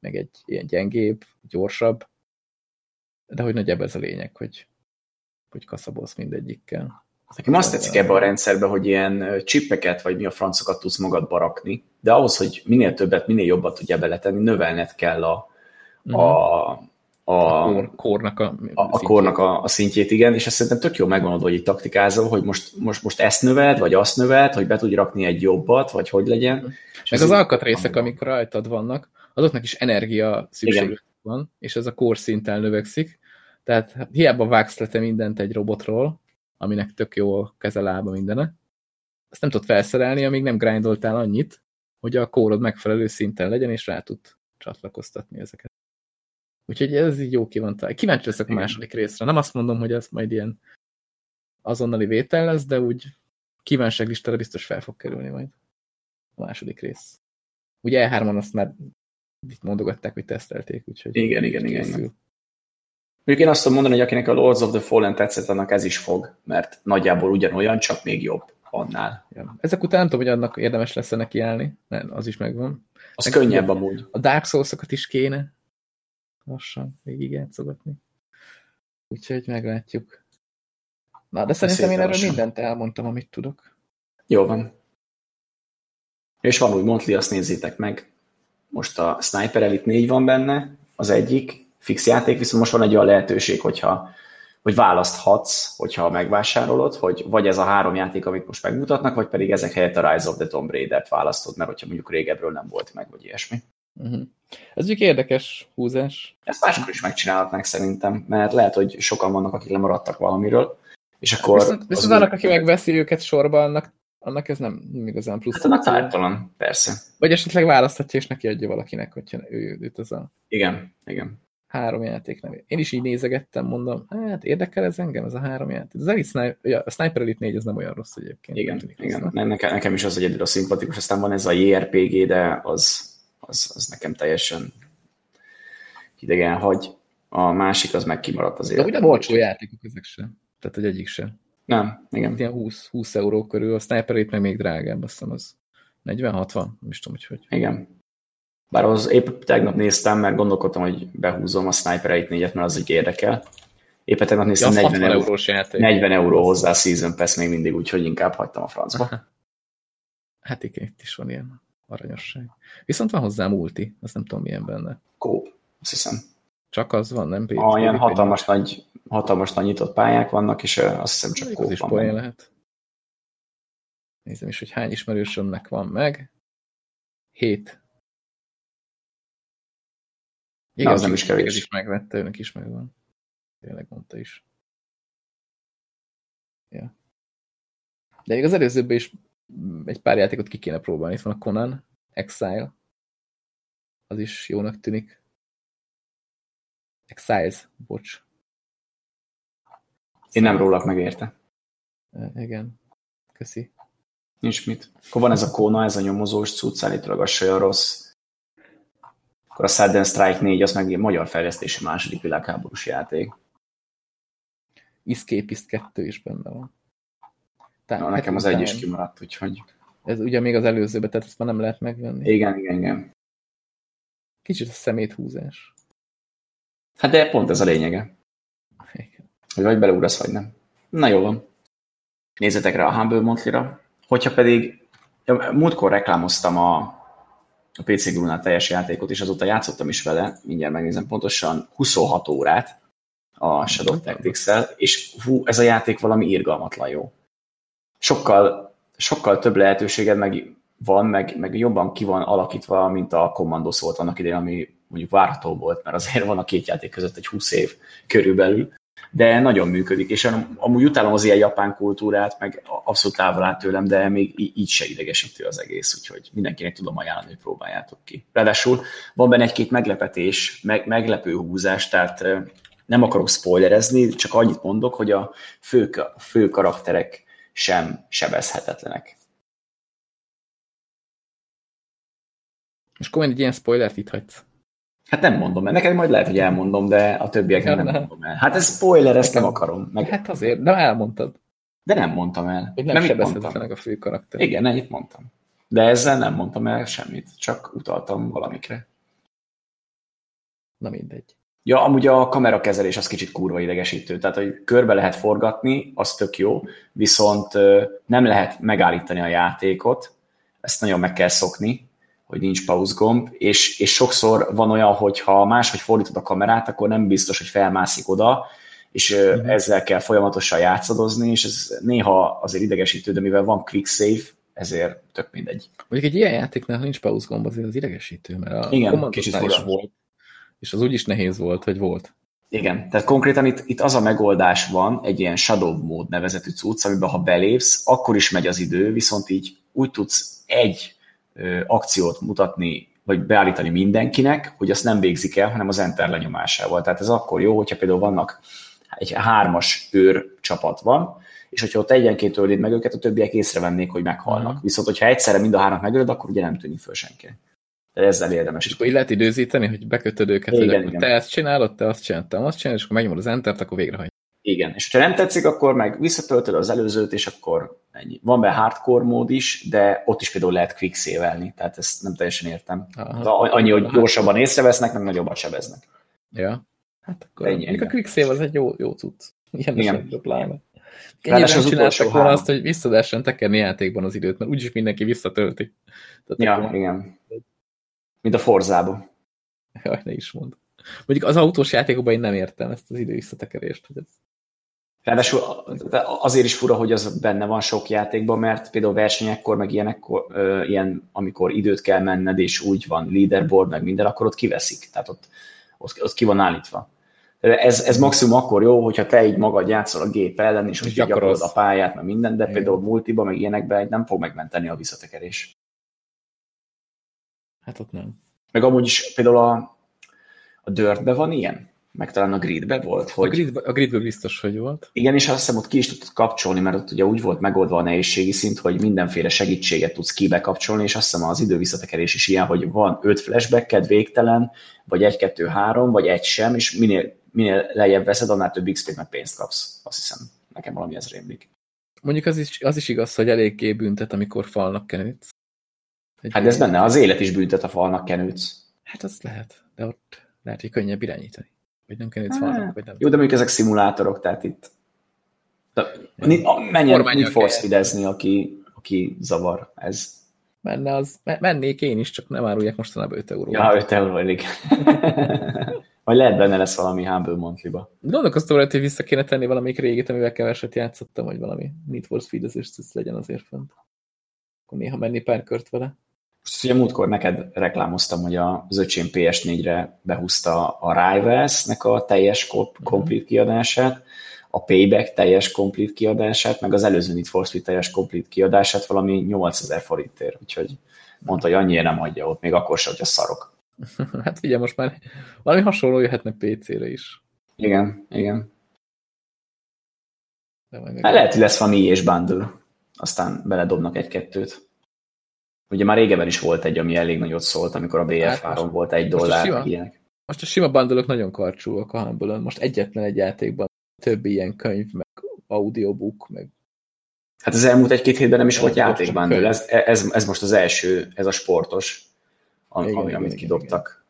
meg egy ilyen gyengébb, gyorsabb, de hogy nagyjából ez a lényeg, hogy, hogy kaszabolsz mindegyikkel. Nekem azt tetszik ebben a rendszerben, hogy ilyen csippeket, vagy mi a francokat tudsz magad barakni, de ahhoz, hogy minél többet, minél jobbat tudja beletenni, növelned kell a, uh -huh. a a, a kornak a, a, a, kornak a, a szintjét, igen, és ezt szerintem tök jó megvan hogy itt taktikázol, hogy most, most, most ezt növeld, vagy azt növeld, hogy be tudj rakni egy jobbat, vagy hogy legyen. És Meg az alkatrészek, amik rajtad vannak, azoknak is energia szükség van, és ez a kor szinten növekszik, tehát hát hiába vágsz le te mindent egy robotról, aminek tök jó a kezelába mindene, azt nem tudod felszerelni, amíg nem grindoltál annyit, hogy a kórod megfelelő szinten legyen, és rá tud csatlakoztatni ezeket. Úgyhogy ez így jó ki van találni. Kíváncsi leszek a második részre. Nem azt mondom, hogy ez majd ilyen azonnali vétel lesz, de úgy kívánságlistára biztos fel fog kerülni majd a második rész. Ugye E3-on azt már itt mondogatták, hogy tesztelték, úgyhogy... Igen, igen, igen. igen. Mondjuk én azt tudom mondani, hogy akinek a Lords of the Fallen tetszett, annak ez is fog, mert nagyjából ugyanolyan, csak még jobb annál. Ja. Ezek után nem tudom, hogy annak érdemes lesz -e neki állni, mert az is megvan. Az Meg könnyebb amúgy. A Dark souls is kéne lassan végig játszogatni. Úgyhogy meglátjuk. Na, de szerintem én erről mindent elmondtam, amit tudok. Jó van. És van új Montli, azt nézzétek meg. Most a Sniper Elite 4 van benne, az egyik fix játék, viszont most van egy olyan lehetőség, hogyha hogy választhatsz, hogyha megvásárolod, hogy vagy ez a három játék, amit most megmutatnak, vagy pedig ezek helyett a Rise of the Tomb Raider-t választod, mert hogyha mondjuk régebről nem volt meg, vagy ilyesmi. Uh-huh. Ez egy érdekes húzás. Ezt máskor is megcsinálhatnák szerintem, mert lehet, hogy sokan vannak, akik lemaradtak valamiről, és akkor... Viszont, viszont annak, aki megveszi őket sorba, annak, annak ez nem, nem igazán plusz. Hát annak tártalan, persze. Vagy esetleg választhatja, és neki adja valakinek, hogyha ő őt az a... Igen, igen. Három játék nevé. Én is így nézegettem, mondom, hát érdekel ez engem, ez a három játék. Az Elite Sniper, a Sniper Elite 4 az nem olyan rossz egyébként. Igen, igen. Nekem, nekem is az egyedül a szimpatikus, aztán van ez a JRPG, de az, az, az nekem teljesen idegen hagy. A másik az meg kimaradt az életben. De ugye olcsó játékok ezek sem. Tehát, hogy egyik sem. Nem, igen. Ilyen 20, 20 euró körül, a Sniper meg még drágább, azt hiszem az 40-60, nem is tudom, hogy hogy. Igen. Bár az épp tegnap néztem, mert gondolkodtam, hogy behúzom a Sniper 1 4 mert az így érdekel. Épp tegnap néztem, ja, 40, euró, eurós játék. 40 euró hozzá a Season Pass még mindig, úgyhogy inkább hagytam a francba. Hát igen, itt is van ilyen aranyosság. Viszont van hozzá multi, azt nem tudom milyen benne. Kóp, azt hiszem. Csak az van, nem PC? Ah, ilyen hatalmas nagy, hatalmas nagy nyitott pályák vannak, és azt hiszem csak kóp is van. lehet. Nézem is, hogy hány ismerősömnek van meg. Hét. Igaz, Na, az nem is kevés. is megvette, önök is megvan. Tényleg mondta is. Ja. De még az előzőben is egy pár játékot ki kéne próbálni. Itt van a Conan, Exile. Az is jónak tűnik. Exiles, bocs. Én nem rólak megérte. E, igen. Köszi. Nincs mit. Akkor van ez a Kona, ez a nyomozós cucc, állítólag az olyan rossz. Akkor a Sudden Strike 4, az meg magyar fejlesztési második világháborús játék. Escapist 2 is benne van. Tehát, Na, nekem az egy is kimaradt, úgyhogy... Ez ugye még az előzőben, tehát ezt már nem lehet megvenni. Igen, igen, igen. Kicsit a szeméthúzás. Hát de pont ez a lényege. Igen. Hogy vagy beleugrasz, vagy nem. Na jó van. Nézzetek rá a Humble Monthly-ra. Hogyha pedig, ja, múltkor reklámoztam a, a PC Grunál teljes játékot, és azóta játszottam is vele, mindjárt megnézem pontosan, 26 órát a Shadow Tactics-el, és hú, ez a játék valami irgalmatlan jó. Sokkal, sokkal több lehetőséged meg van, meg, meg jobban ki van alakítva, mint a Commandos volt annak idején, ami mondjuk várható volt, mert azért van a két játék között egy 20 év körülbelül, de nagyon működik, és amúgy utálom az ilyen japán kultúrát, meg abszolút távol áll tőlem, de még így se idegesítő az egész, úgyhogy mindenkinek tudom ajánlani, hogy próbáljátok ki. Ráadásul van benne egy-két meglepetés, meg, meglepő húzás, tehát nem akarok spoilerezni, csak annyit mondok, hogy a fő, a fő karakterek sem sebezhetetlenek. És akkor egy ilyen spoilert itt hagysz. Hát nem mondom el. Neked majd lehet, hogy elmondom, de a többieknek nem, nem mondom el. Hát ez spoiler, ezt nem akarom. Meg... Hát azért, de elmondtad. De nem mondtam el. Hogy nem, nem sebezhetetlenek a fő karakter. Igen, ennyit mondtam. De ezzel nem mondtam el semmit, csak utaltam valamikre. Na mindegy. Ja, amúgy a kamerakezelés az kicsit kurva idegesítő, tehát hogy körbe lehet forgatni, az tök jó, viszont nem lehet megállítani a játékot, ezt nagyon meg kell szokni, hogy nincs pauzgomb, és, és sokszor van olyan, hogy ha máshogy fordítod a kamerát, akkor nem biztos, hogy felmászik oda, és uh-huh. ezzel kell folyamatosan játszadozni, és ez néha azért idegesítő, de mivel van quick save, ezért tök mindegy. Mondjuk egy ilyen játéknál nincs pauzgomb, azért az idegesítő, mert a Igen, kicsit is volt, és az úgy is nehéz volt, hogy volt. Igen, tehát konkrétan itt, itt az a megoldás van, egy ilyen shadow mód nevezetű cucc, amiben ha belépsz, akkor is megy az idő, viszont így úgy tudsz egy ö, akciót mutatni, vagy beállítani mindenkinek, hogy azt nem végzik el, hanem az enter lenyomásával. Tehát ez akkor jó, hogyha például vannak egy hármas őr csapat van, és hogyha ott egyenként öléd meg őket, a többiek észrevennék, hogy meghalnak. Uh-huh. Viszont, hogyha egyszerre mind a három megölöd, akkor ugye nem tűnik föl senki. Ezzel érdemes. És akkor így lehet időzíteni, hogy bekötöd őket, igen, hogy igen. te ezt csinálod, te azt csináltam, azt csinálod, és akkor megnyomod az entert, akkor végrehajt. Igen, és ha nem tetszik, akkor meg visszatöltöd az előzőt, és akkor ennyi. Van be hardcore mód is, de ott is például lehet quick tehát ezt nem teljesen értem. Aha, annyi, hogy gyorsabban észrevesznek, meg nagyobbat sebeznek. Ja. Hát akkor ennyi, a quick az egy jó, jó cucc. Ilyen Igen. pláne. Ráadásul az csináltak volna azt, hogy visszadásan tekerni játékban az időt, mert úgyis mindenki visszatölti. Tehát ja, igen. Mint a Forzában. Jaj, ne is mond. Mondjuk az autós játékokban én nem értem ezt az idő visszatekerést. Hogy ez... Ráadásul azért is fura, hogy az benne van sok játékban, mert például versenyekkor, meg ilyenekkor, ilyen, amikor időt kell menned, és úgy van leaderboard, meg minden, akkor ott kiveszik. Tehát ott, ott, ott ki van állítva. Ez, ez maximum akkor jó, hogyha te így magad játszol a gép ellen, és hogy gyakorolod a pályát, meg minden, de például multiba, meg ilyenekben nem fog megmenteni a visszatekerés. Hát ott nem. Meg amúgy is például a, a Dirtbe van ilyen? Meg talán a Gridbe volt? Hogy... A, gridbe, a Gridbe biztos, hogy volt. Igen, és azt hiszem ott ki is tudtad kapcsolni, mert ott ugye úgy volt megoldva a nehézségi szint, hogy mindenféle segítséget tudsz kibe kapcsolni, és azt hiszem az idő visszatekerés is ilyen, hogy van öt flashbacked végtelen, vagy egy, kettő, három, vagy egy sem, és minél minél lejjebb veszed, annál több XP-t meg pénzt kapsz. Azt hiszem, nekem valami ez rémlik. Mondjuk az is, az is igaz, hogy eléggé büntet, amikor falnak kenődsz. Hát ez benne, az élet is büntet a falnak kenődsz. Hát az lehet, de ott lehet, hogy könnyebb irányítani. Vagy nem kenődsz falnak, hát, vagy nem. Jó, de mondjuk ezek szimulátorok, tehát itt de, menjen mit videzni, aki, aki zavar ez. Menne az, mennék én is, csak nem árulják mostanában 5 euró. Ja, 5 euró. Vagy lehet benne lesz valami Humble Monthly-ba. Gondolkoztam hogy vissza kéne tenni valamelyik régit, amivel keveset játszottam, hogy valami Need for Speed-ezős legyen azért fent. Akkor néha menni pár kört vele. Most ugye múltkor neked reklámoztam, hogy az öcsém PS4-re behúzta a Rivals-nek a teljes komplet mhm. kiadását, a Payback teljes komplet kiadását, meg az előző Need for Speed teljes komplet kiadását valami 8000 forintért, úgyhogy mondta, hogy annyira nem adja ott, még akkor sem, hogy a szarok. Hát figyelj, most már valami hasonló jöhetne PC-re is. Igen, igen. De majd hát lehet, hogy lesz valami és bundle, aztán beledobnak egy-kettőt. Ugye már régebben is volt egy, ami elég nagyot szólt, amikor a BF3 hát volt egy dollár. Most a, sima, most a sima bundle nagyon karcsúak a humble Most egyetlen egy játékban több ilyen könyv, meg audiobook, meg Hát az elmúlt egy-két hétben nem is volt játékbundle. Ez, ez, ez most az első, ez a sportos ami, igen, amit igen, kidobtak. Igen.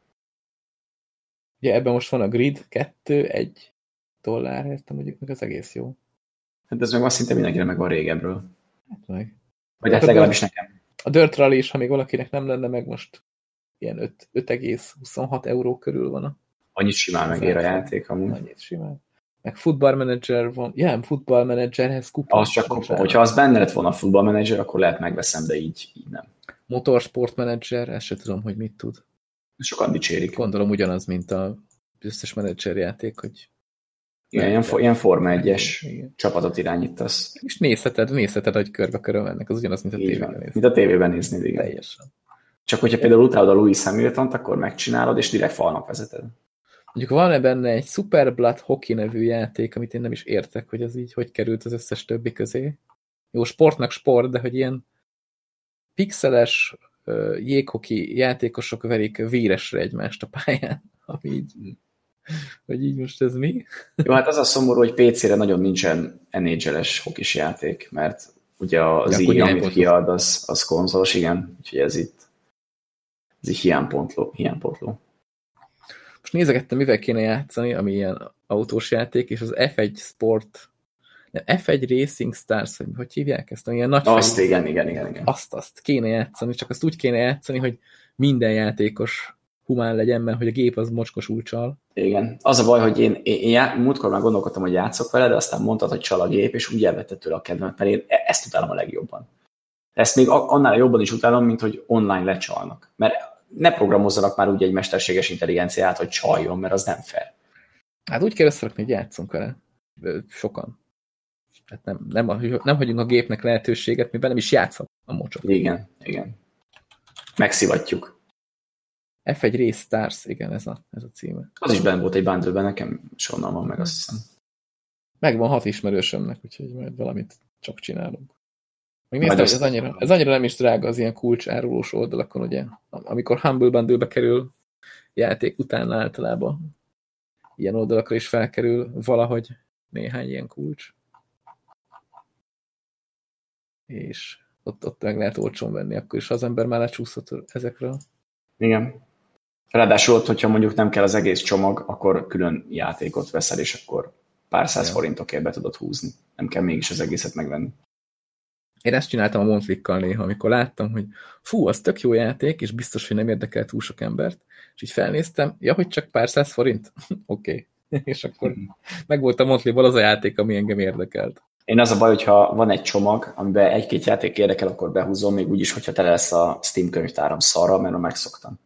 Ugye ebben most van a grid, kettő, egy dollár, értem, mondjuk meg az egész jó. Hát ez meg azt szinte mindenkinek meg van régebről. Hát meg. Vagy hát legalábbis nekem. A Dirt Rally is, ha még valakinek nem lenne meg, most ilyen 5,26 euró körül van. Annyit simán megér a játék amúgy. Annyit simán. Meg Football Manager van. Ja, Football Managerhez kupa. Az csak, hogyha az benne lett volna a Football Manager, akkor lehet megveszem, de így, így nem. Motorsport Manager, ezt se tudom, hogy mit tud. Sokan dicsérik. Gondolom ugyanaz, mint a összes menedzser játék, hogy igen, ilyen, ilyen Forma 1-es csapatot irányítasz. És nézheted, nézheted, hogy körbe körül mennek, az ugyanaz, mint a tévében nézni. Mint a tévében nézni, igen. Teljesen. Csak hogyha például utálod a Louis hamilton akkor megcsinálod, és direkt falnak vezeted. Mondjuk van-e benne egy Super Blood Hockey nevű játék, amit én nem is értek, hogy az így hogy került az összes többi közé. Jó, sportnak sport, de hogy ilyen pixeles jéghoki játékosok verik véresre egymást a pályán, ami így, hogy így most ez mi? Jó, hát az a szomorú, hogy PC-re nagyon nincsen NHL-es hokis játék, mert ugye az így, amit kiad, az, az konzolos, igen, úgyhogy ez itt ez így hiánypontló. hiánypontló. Most nézegettem, mivel kéne játszani, ami ilyen autós játék, és az F1 Sport F1 Racing Stars, hogy hogy hívják ezt? Ilyen nagy Azt, igen, igen, igen, igen. Azt, azt kéne játszani, csak azt úgy kéne játszani, hogy minden játékos humán legyen, mert hogy a gép az mocskosul csal. Igen. Az a baj, hogy én, én, én já, múltkor már gondolkodtam, hogy játszok vele, de aztán mondtad, hogy csal a gép, és úgy elvette tőle a kedvemet, mert én e- ezt utálom a legjobban. Ezt még annál jobban is utálom, mint hogy online lecsalnak. Mert ne programozzanak már úgy egy mesterséges intelligenciát, hogy csaljon, mert az nem fair. Hát úgy kell összerakni, hogy játszunk vele. Sokan. Hát nem, nem, nem hagyunk a gépnek lehetőséget, mivel nem is játszhat a mocsok. Igen, igen. Megszivatjuk. F1 Race Stars, igen, ez a, ez a címe. Az is benne volt egy bundle nekem sonnan van meg, azt hiszem. Megvan hat ismerősömnek, úgyhogy majd valamit csak csinálunk. Még néztem, hogy ez annyira, ez annyira nem is drága az ilyen kulcsárulós oldalakon, ugye? Amikor Humble Bundle-be kerül játék után általában ilyen oldalakra is felkerül valahogy néhány ilyen kulcs. És ott, ott meg lehet olcsón venni, akkor is az ember már lecsúszhat ezekről. Igen. Ráadásul ott, hogyha mondjuk nem kell az egész csomag, akkor külön játékot veszel, és akkor pár száz ja. forintokért be tudod húzni. Nem kell mégis az egészet megvenni. Én ezt csináltam a Montlikkal néha, amikor láttam, hogy fú, az tök jó játék, és biztos, hogy nem érdekel túl sok embert. És így felnéztem, ja, hogy csak pár száz forint? Oké. okay. és akkor mhm. meg volt a Montliból az a játék, ami engem érdekelt. Én az a baj, hogyha van egy csomag, amiben egy-két játék érdekel, akkor behúzom, még úgyis, hogyha tele lesz a Steam könyvtáram szarra, mert megszoktam.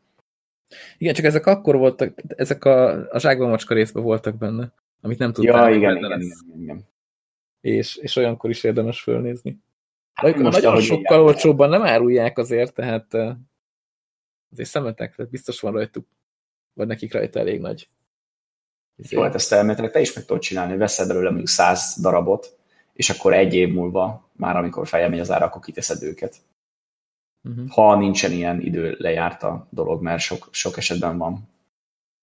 Igen, csak ezek akkor voltak, ezek a, a zsákban macska részben voltak benne, amit nem tudtam. Ja, igen, igen, igen, igen. És, és olyankor is érdemes fölnézni. Hát most nagyon sokkal olcsóbban nem árulják azért, tehát azért szemetek, tehát biztos van rajtuk, vagy nekik rajta elég nagy. Jó, hát ezt elméletileg te is meg tudod csinálni, veszed belőle mondjuk száz darabot, és akkor egy év múlva, már amikor fejem megy az ára, akkor kiteszed őket. Uh-huh. Ha nincsen ilyen idő lejárt a dolog, mert sok, sok esetben van.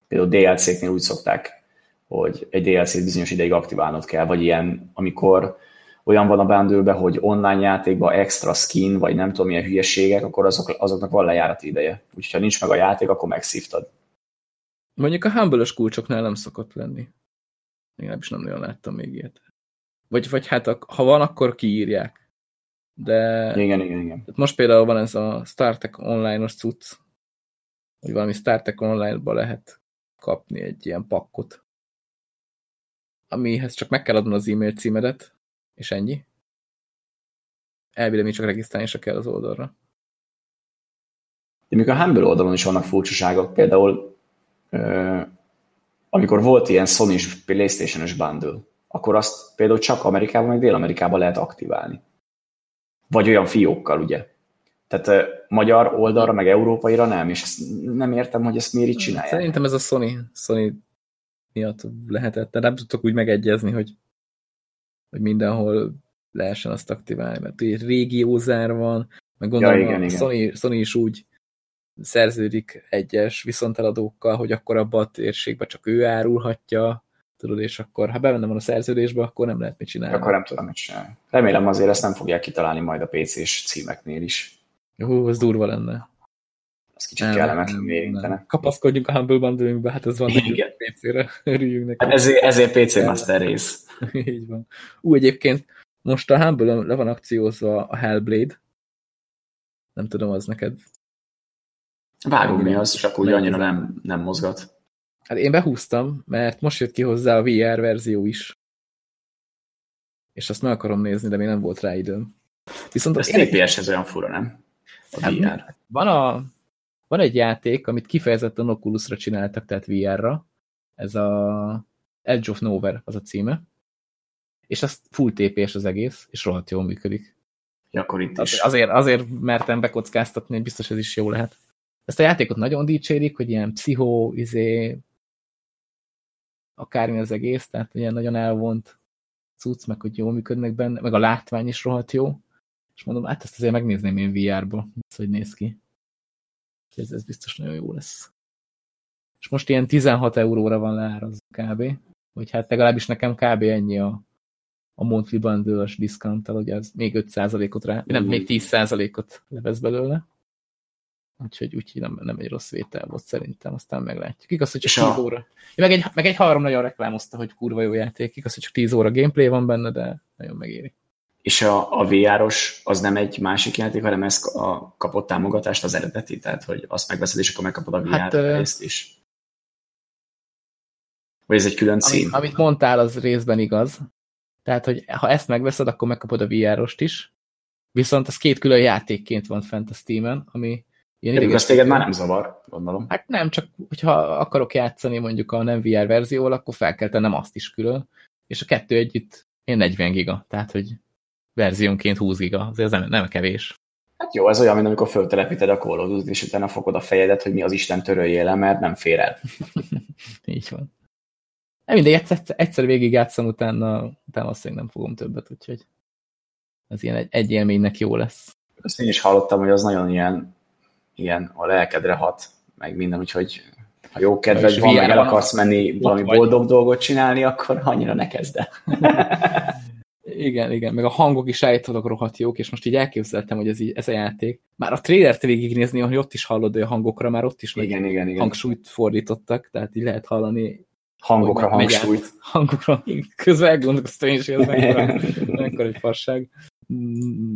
Például DLC-knél úgy szokták, hogy egy DLC-t bizonyos ideig aktiválnod kell, vagy ilyen, amikor olyan van a bundle hogy online játékban extra skin, vagy nem tudom milyen hülyeségek, akkor azok, azoknak van lejárati ideje. Úgyhogy ha nincs meg a játék, akkor megszívtad. Mondjuk a humble kulcsoknál nem szokott lenni. Legalábbis nem nagyon láttam még ilyet. Vagy, vagy hát ha van, akkor kiírják. De igen, igen, igen. most például van ez a StarTech online-os cucc, hogy valami StarTech online-ba lehet kapni egy ilyen pakkot, amihez csak meg kell adnod az e-mail címedet, és ennyi. Elvileg csak regisztrálni se kell az oldalra. De még a Humble oldalon is vannak furcsaságok, például euh, amikor volt ilyen Sony-s Playstation-ös bundle, akkor azt például csak Amerikában, meg Dél-Amerikában lehet aktiválni. Vagy olyan fiókkal, ugye? Tehát magyar oldalra, meg európaira nem, és ezt nem értem, hogy ezt miért így csinálják. Szerintem ez a Sony, Sony miatt lehetett, de nem tudtok úgy megegyezni, hogy hogy mindenhol lehessen azt aktiválni, mert egy régiózár van, meg gondolom ja, igen, a igen. Sony, Sony is úgy szerződik egyes viszonteladókkal, hogy akkor abban a térségben csak ő árulhatja, tudod, és akkor ha benne van a szerződésbe, akkor nem lehet mit csinálni. Akkor nem tudom mit csinálni. Remélem azért ezt nem fogják kitalálni majd a PC-s címeknél is. Jó, az durva lenne. Az kicsit kellemetlen érintene. Kapaszkodjunk a Humble bundle hát ez van nekünk PC-re, örüljünk neki. Hát ezért, ezért PC Master Race. Így van. Ú, egyébként most a Humble le van akciózva a Hellblade. Nem tudom, az neked. Vágom mi az, csak úgy annyira nem, nem mozgat. Hát én behúztam, mert most jött ki hozzá a VR verzió is. És azt meg akarom nézni, de még nem volt rá időm. Viszont Ez TPS ez olyan fura, nem? A hát, VR. Van, a, van egy játék, amit kifejezetten Oculusra csináltak, tehát VR-ra. Ez a Edge of Nowhere az a címe és az full TP-s az egész, és rohadt jól működik. Ja, akkor itt is. Azért, azért mertem bekockáztatni, hogy biztos ez is jó lehet. Ezt a játékot nagyon dicsérik, hogy ilyen pszichó, izé, akármi az egész, tehát ilyen nagyon elvont cucc, meg hogy jól működnek benne, meg a látvány is rohadt jó. És mondom, hát ezt azért megnézném én VR-ba, hogy néz ki. Ez, ez biztos nagyon jó lesz. És most ilyen 16 euróra van leárazva kb. Vagy hát legalábbis nekem kb. ennyi a, a monthly discounttal, hogy az még 5%-ot rá, nem, még 10%-ot levesz belőle. Úgyhogy, úgyhogy nem, nem egy rossz vétel volt szerintem, aztán meglátjuk. Igaz, hogy csak 10 óra. Meg, egy, meg egy három nagyon reklámozta, hogy kurva jó játék. Igaz, hogy csak 10 óra gameplay van benne, de nagyon megéri. És a, a VR-os az nem egy másik játék, hanem ez a, kapott támogatást az eredeti, tehát hogy azt megveszed, és akkor megkapod a VR hát, részt is. Vagy ez egy külön cím? Amit, amit mondtál, az részben igaz. Tehát, hogy ha ezt megveszed, akkor megkapod a VR-ost is. Viszont az két külön játékként van fent a Steam-en, ami ilyen ideges. Azt téged már nem zavar, gondolom. Hát nem, csak hogyha akarok játszani mondjuk a nem VR verzióval, akkor fel kell tennem azt is külön. És a kettő együtt én 40 giga, tehát hogy verziónként 20 giga, azért ez nem, nem kevés. Hát jó, ez olyan, mint amikor föltelepíted a Duty, és utána fogod a fejedet, hogy mi az Isten töröljél le, mert nem fér el. Így van. Nem mindegy, egyszer, egyszer végig játszom, utána, utána azt nem fogom többet, úgyhogy ez ilyen egy, egy élménynek jó lesz. Azt én is hallottam, hogy az nagyon ilyen, ilyen a lelkedre hat, meg minden, úgyhogy ha jó kedved van, meg el akarsz menni valami boldog vagy. dolgot csinálni, akkor annyira ne kezd el. igen, igen, meg a hangok is állítólag rohadt jók, és most így elképzeltem, hogy ez, így, ez a játék. Már a trailert végignézni, hogy ott is hallod, a hangokra már ott is igen, igen, igen. hangsúlyt fordítottak, tehát így lehet hallani hangokra hangsúlyt. Hangokra, közben elgondolkoztam én is, hogy ez mekkora, egy farság, mm,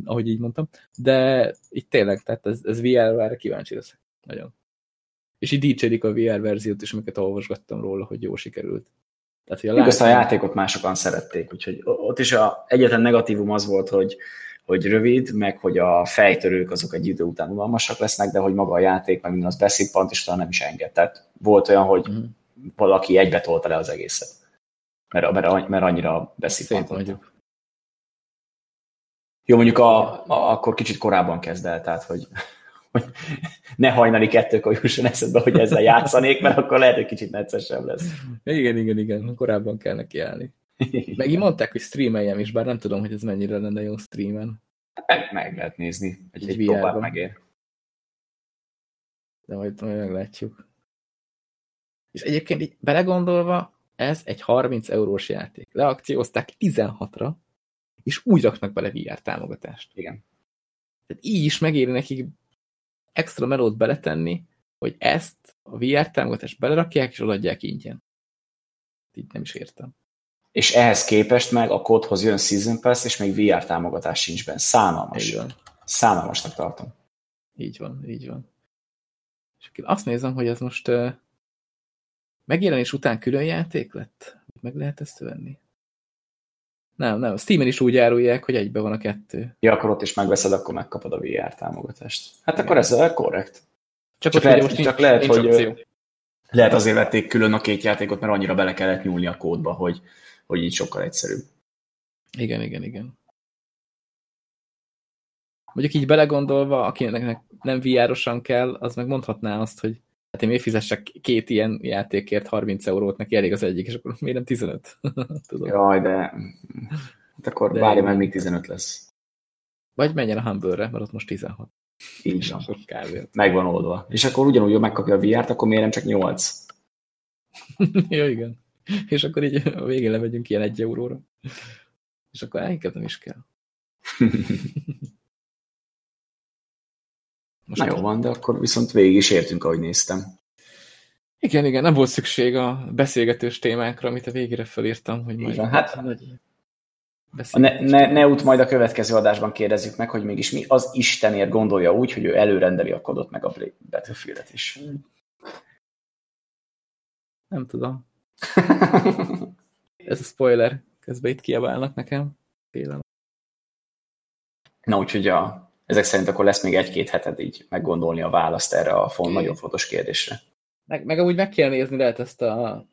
ahogy így mondtam. De itt tényleg, tehát ez, ez VR-re kíváncsi leszek. Nagyon. És így dicsérik a VR verziót is, amiket olvasgattam róla, hogy jó sikerült. Tehát, hogy a, Igaz, a játékot másokan szerették, úgyhogy ott is a egyetlen negatívum az volt, hogy, hogy rövid, meg hogy a fejtörők azok egy idő után unalmasak lesznek, de hogy maga a játék, meg minden az beszippant, és talán nem is enged. Tehát volt olyan, hogy mm valaki egybe tolta le az egészet. Mert, mert, mert annyira beszippantott. Jó, mondjuk a, a, akkor kicsit korábban kezd el, tehát hogy, hogy ne hajnali kettőkor jusson eszedbe, hogy ezzel játszanék, mert akkor lehet, hogy kicsit neccesebb lesz. Igen, igen, igen, korábban kell neki állni. Meg így mondták, hogy streameljem is, bár nem tudom, hogy ez mennyire lenne jó streamen. Meg, meg lehet nézni, egy, egy, egy megér. De majd, majd meglátjuk. És egyébként így belegondolva, ez egy 30 eurós játék. Leakciózták 16-ra, és úgy raknak bele VR támogatást. Igen. Tehát így is megéri nekik extra melót beletenni, hogy ezt a VR támogatást belerakják, és odaadják ingyen. Így nem is értem. És ehhez képest meg a kódhoz jön Season Pass, és még VR támogatás sincs benne. Szánalmas. Szánalmasnak tartom. Így van, így van. És azt nézem, hogy ez most Megjelenés után külön játék lett? Meg lehet ezt venni? Nem, nem. Steam-en is úgy árulják, hogy egybe van a kettő. Ja, akkor ott is megveszed, akkor megkapod a VR támogatást. Hát Igen. akkor ez a korrekt. Csak, csak lehet, most csak lehet, hogy opció. lehet azért vették külön a két játékot, mert annyira bele kellett nyúlni a kódba, hogy, hogy így sokkal egyszerűbb. Igen, igen, igen. Mondjuk így belegondolva, akinek nem VR-osan kell, az meg mondhatná azt, hogy Hát én miért fizessek két ilyen játékért 30 eurót, neki elég az egyik, és akkor miért nem 15? Tudom. Jaj, de hát akkor de várja meg, még 15 lesz. Vagy menjen a Humble-re, mert ott most 16. Így van. Megvan oldva. És akkor ugyanúgy megkapja a VR-t, akkor miért nem csak 8? ja, igen. És akkor így a végén lemegyünk ilyen egy euróra. És akkor inkább nem is kell. Most Na jó van, de akkor viszont végig is értünk, ahogy néztem. Igen, igen, nem volt szükség a beszélgetős témákra, amit a végére felírtam, hogy majd... Igen, hát nagy ne, ne, ne út majd a következő adásban kérdezzük meg, hogy mégis mi az Istenért gondolja úgy, hogy ő előrendeli a kodot meg a Battlefield-et is. Nem tudom. Ez a spoiler. Közben itt kiabálnak nekem. Félem. Na, úgyhogy a ezek szerint akkor lesz még egy-két heted így meggondolni a választ erre a font nagyon fontos kérdésre. Meg, meg úgy meg kell nézni lehet ezt a,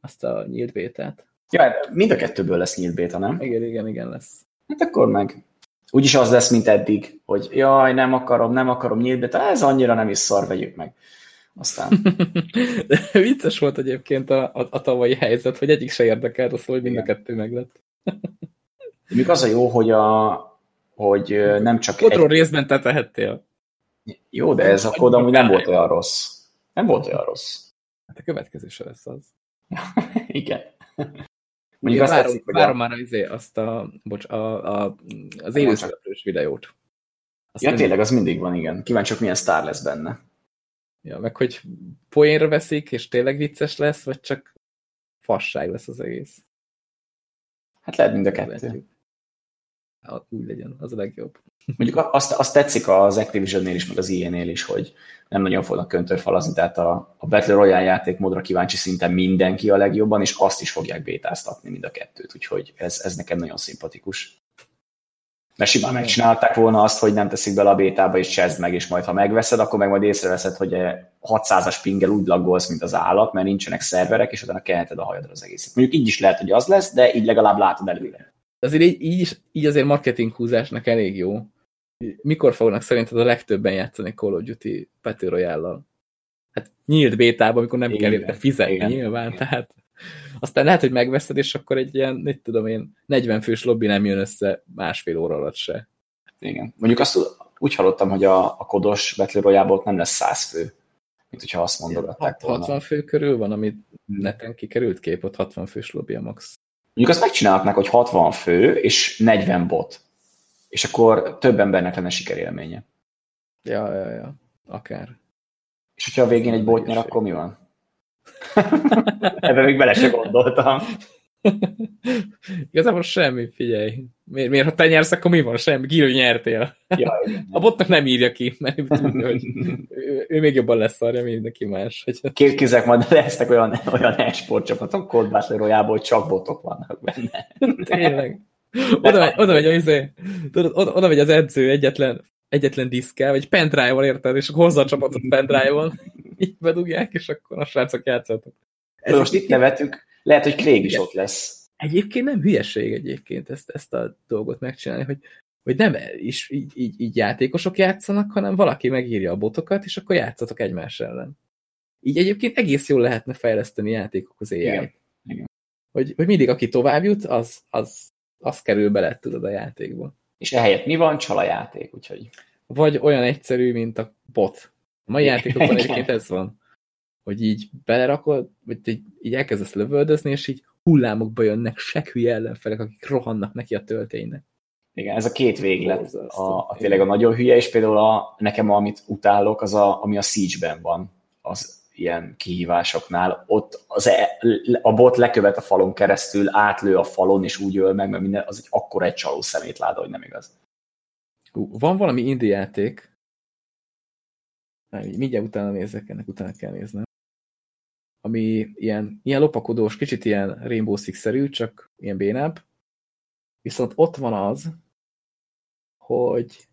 azt a nyílt bétát. Ja, hát mind a kettőből lesz nyílt béta, nem? Igen, igen, igen lesz. Hát akkor meg. Úgyis az lesz, mint eddig, hogy jaj, nem akarom, nem akarom nyílt béta, ez annyira nem is szar, vegyük meg. Aztán. De vicces volt egyébként a, a, a tavalyi helyzet, hogy egyik se érdekelt, az, hogy mind a kettő meg lett. Még az a jó, hogy a, hogy nem csak... Kodról egy... részben te tehettél. Jó, de ez a kód amúgy nem volt olyan rossz. Nem volt olyan rossz. Hát a következő se lesz az. Igen. Mondjuk azt várom, tetszik, hogy várom a... már izé azt a, bocs, a, a, az élőszereplős videót. Azt Ja, mindig- tényleg, az mindig van, igen. Kíváncsiak, milyen sztár lesz benne. Ja, meg hogy poénra veszik, és tényleg vicces lesz, vagy csak fasság lesz az egész. Hát lehet mind a kettő. Úgy legyen, az a legjobb. Mondjuk azt, azt tetszik az Activision-nél is, meg az EA-nél is, hogy nem nagyon fognak köntörfalazni, tehát a, a Battle Royale játékmódra kíváncsi szinten mindenki a legjobban, és azt is fogják bétáztatni mind a kettőt, úgyhogy ez, ez nekem nagyon szimpatikus. Mert simán megcsinálták volna azt, hogy nem teszik bele a bétába, és csezd meg, és majd ha megveszed, akkor meg majd észreveszed, hogy 600-as pingel úgy laggolsz, mint az állat, mert nincsenek szerverek, és utána kelheted a hajadra az egészet. Mondjuk így is lehet, hogy az lesz, de így legalább látod előre. Azért így, így, is, így azért marketing húzásnak elég jó. Mikor fognak szerinted a legtöbben játszani Call of Duty Battle Royale-lal? Hát nyílt bétában, amikor nem Igen, kell érte fizetni igen, nyilván, igen. tehát aztán lehet, hogy megveszed, és akkor egy ilyen, mit tudom én, 40 fős lobby nem jön össze másfél óra alatt se. Igen. Mondjuk azt úgy hallottam, hogy a, a kodos Battle Royale-ból nem lesz 100 fő, mint hogyha azt mondogatták volna. 60 fő körül van, amit neten kikerült kép, ott 60 fős lobby a max. Mondjuk azt megcsinálhatnák, hogy 60 fő és 40 bot. És akkor több embernek lenne sikerélménye. Ja, ja, ja, akár. És hogyha a végén egy bot nyer, akkor mi van? Ebben még bele se gondoltam. Igazából semmi, figyelj. Miért, miért ha te nyersz, akkor mi van? Semmi, Gil nyertél. Ja, igen. A botnak nem írja ki, mert tudja, hogy ő, ő még jobban lesz arra, mint mindenki más. Hogy Képzeld, majd lesznek olyan, olyan e-sport csapatok, Cold Battle royale hogy csak botok vannak benne. tényleg. Oda megy, oda megy, az, tudod, oda, oda megy az edző egyetlen, egyetlen diszkel, vagy pendrive-val érted, és hozza a csapatot pendrive-on, így bedugják, és akkor a srácok játszatok. Ez most itt nevetünk, lehet, hogy Craig is ott lesz. Egyébként nem hülyeség egyébként ezt, ezt a dolgot megcsinálni, hogy, hogy nem is így, így, így játékosok játszanak, hanem valaki megírja a botokat, és akkor játszatok egymás ellen. Így egyébként egész jól lehetne fejleszteni játékokhoz. Igen. Hogy, hogy mindig aki tovább jut, az, az, az kerül bele, tudod, a játékba. És ehelyett mi van? Csal a játék, úgyhogy Vagy olyan egyszerű, mint a bot. A mai játékokban egyébként ez van. Hogy így belerakod, vagy így, így elkezdesz lövöldözni, és így hullámokba jönnek sekhülye ellenfelek, akik rohannak neki a tölténynek. igen, ez a két véglet, a, a tényleg a nagyon hülye, és például a, nekem amit utálok, az a, ami a Siege-ben van, az ilyen kihívásoknál, ott az e, a bot lekövet a falon keresztül, átlő a falon, és úgy öl meg, mert minden, az egy akkora egy csaló szemétláda, hogy nem igaz. Ú, Van valami indie játék, mindjárt utána nézek, ennek utána kell néznem, ami ilyen, ilyen lopakodós, kicsit ilyen Rainbow Six-szerű, csak ilyen bénább. Viszont ott van az, hogy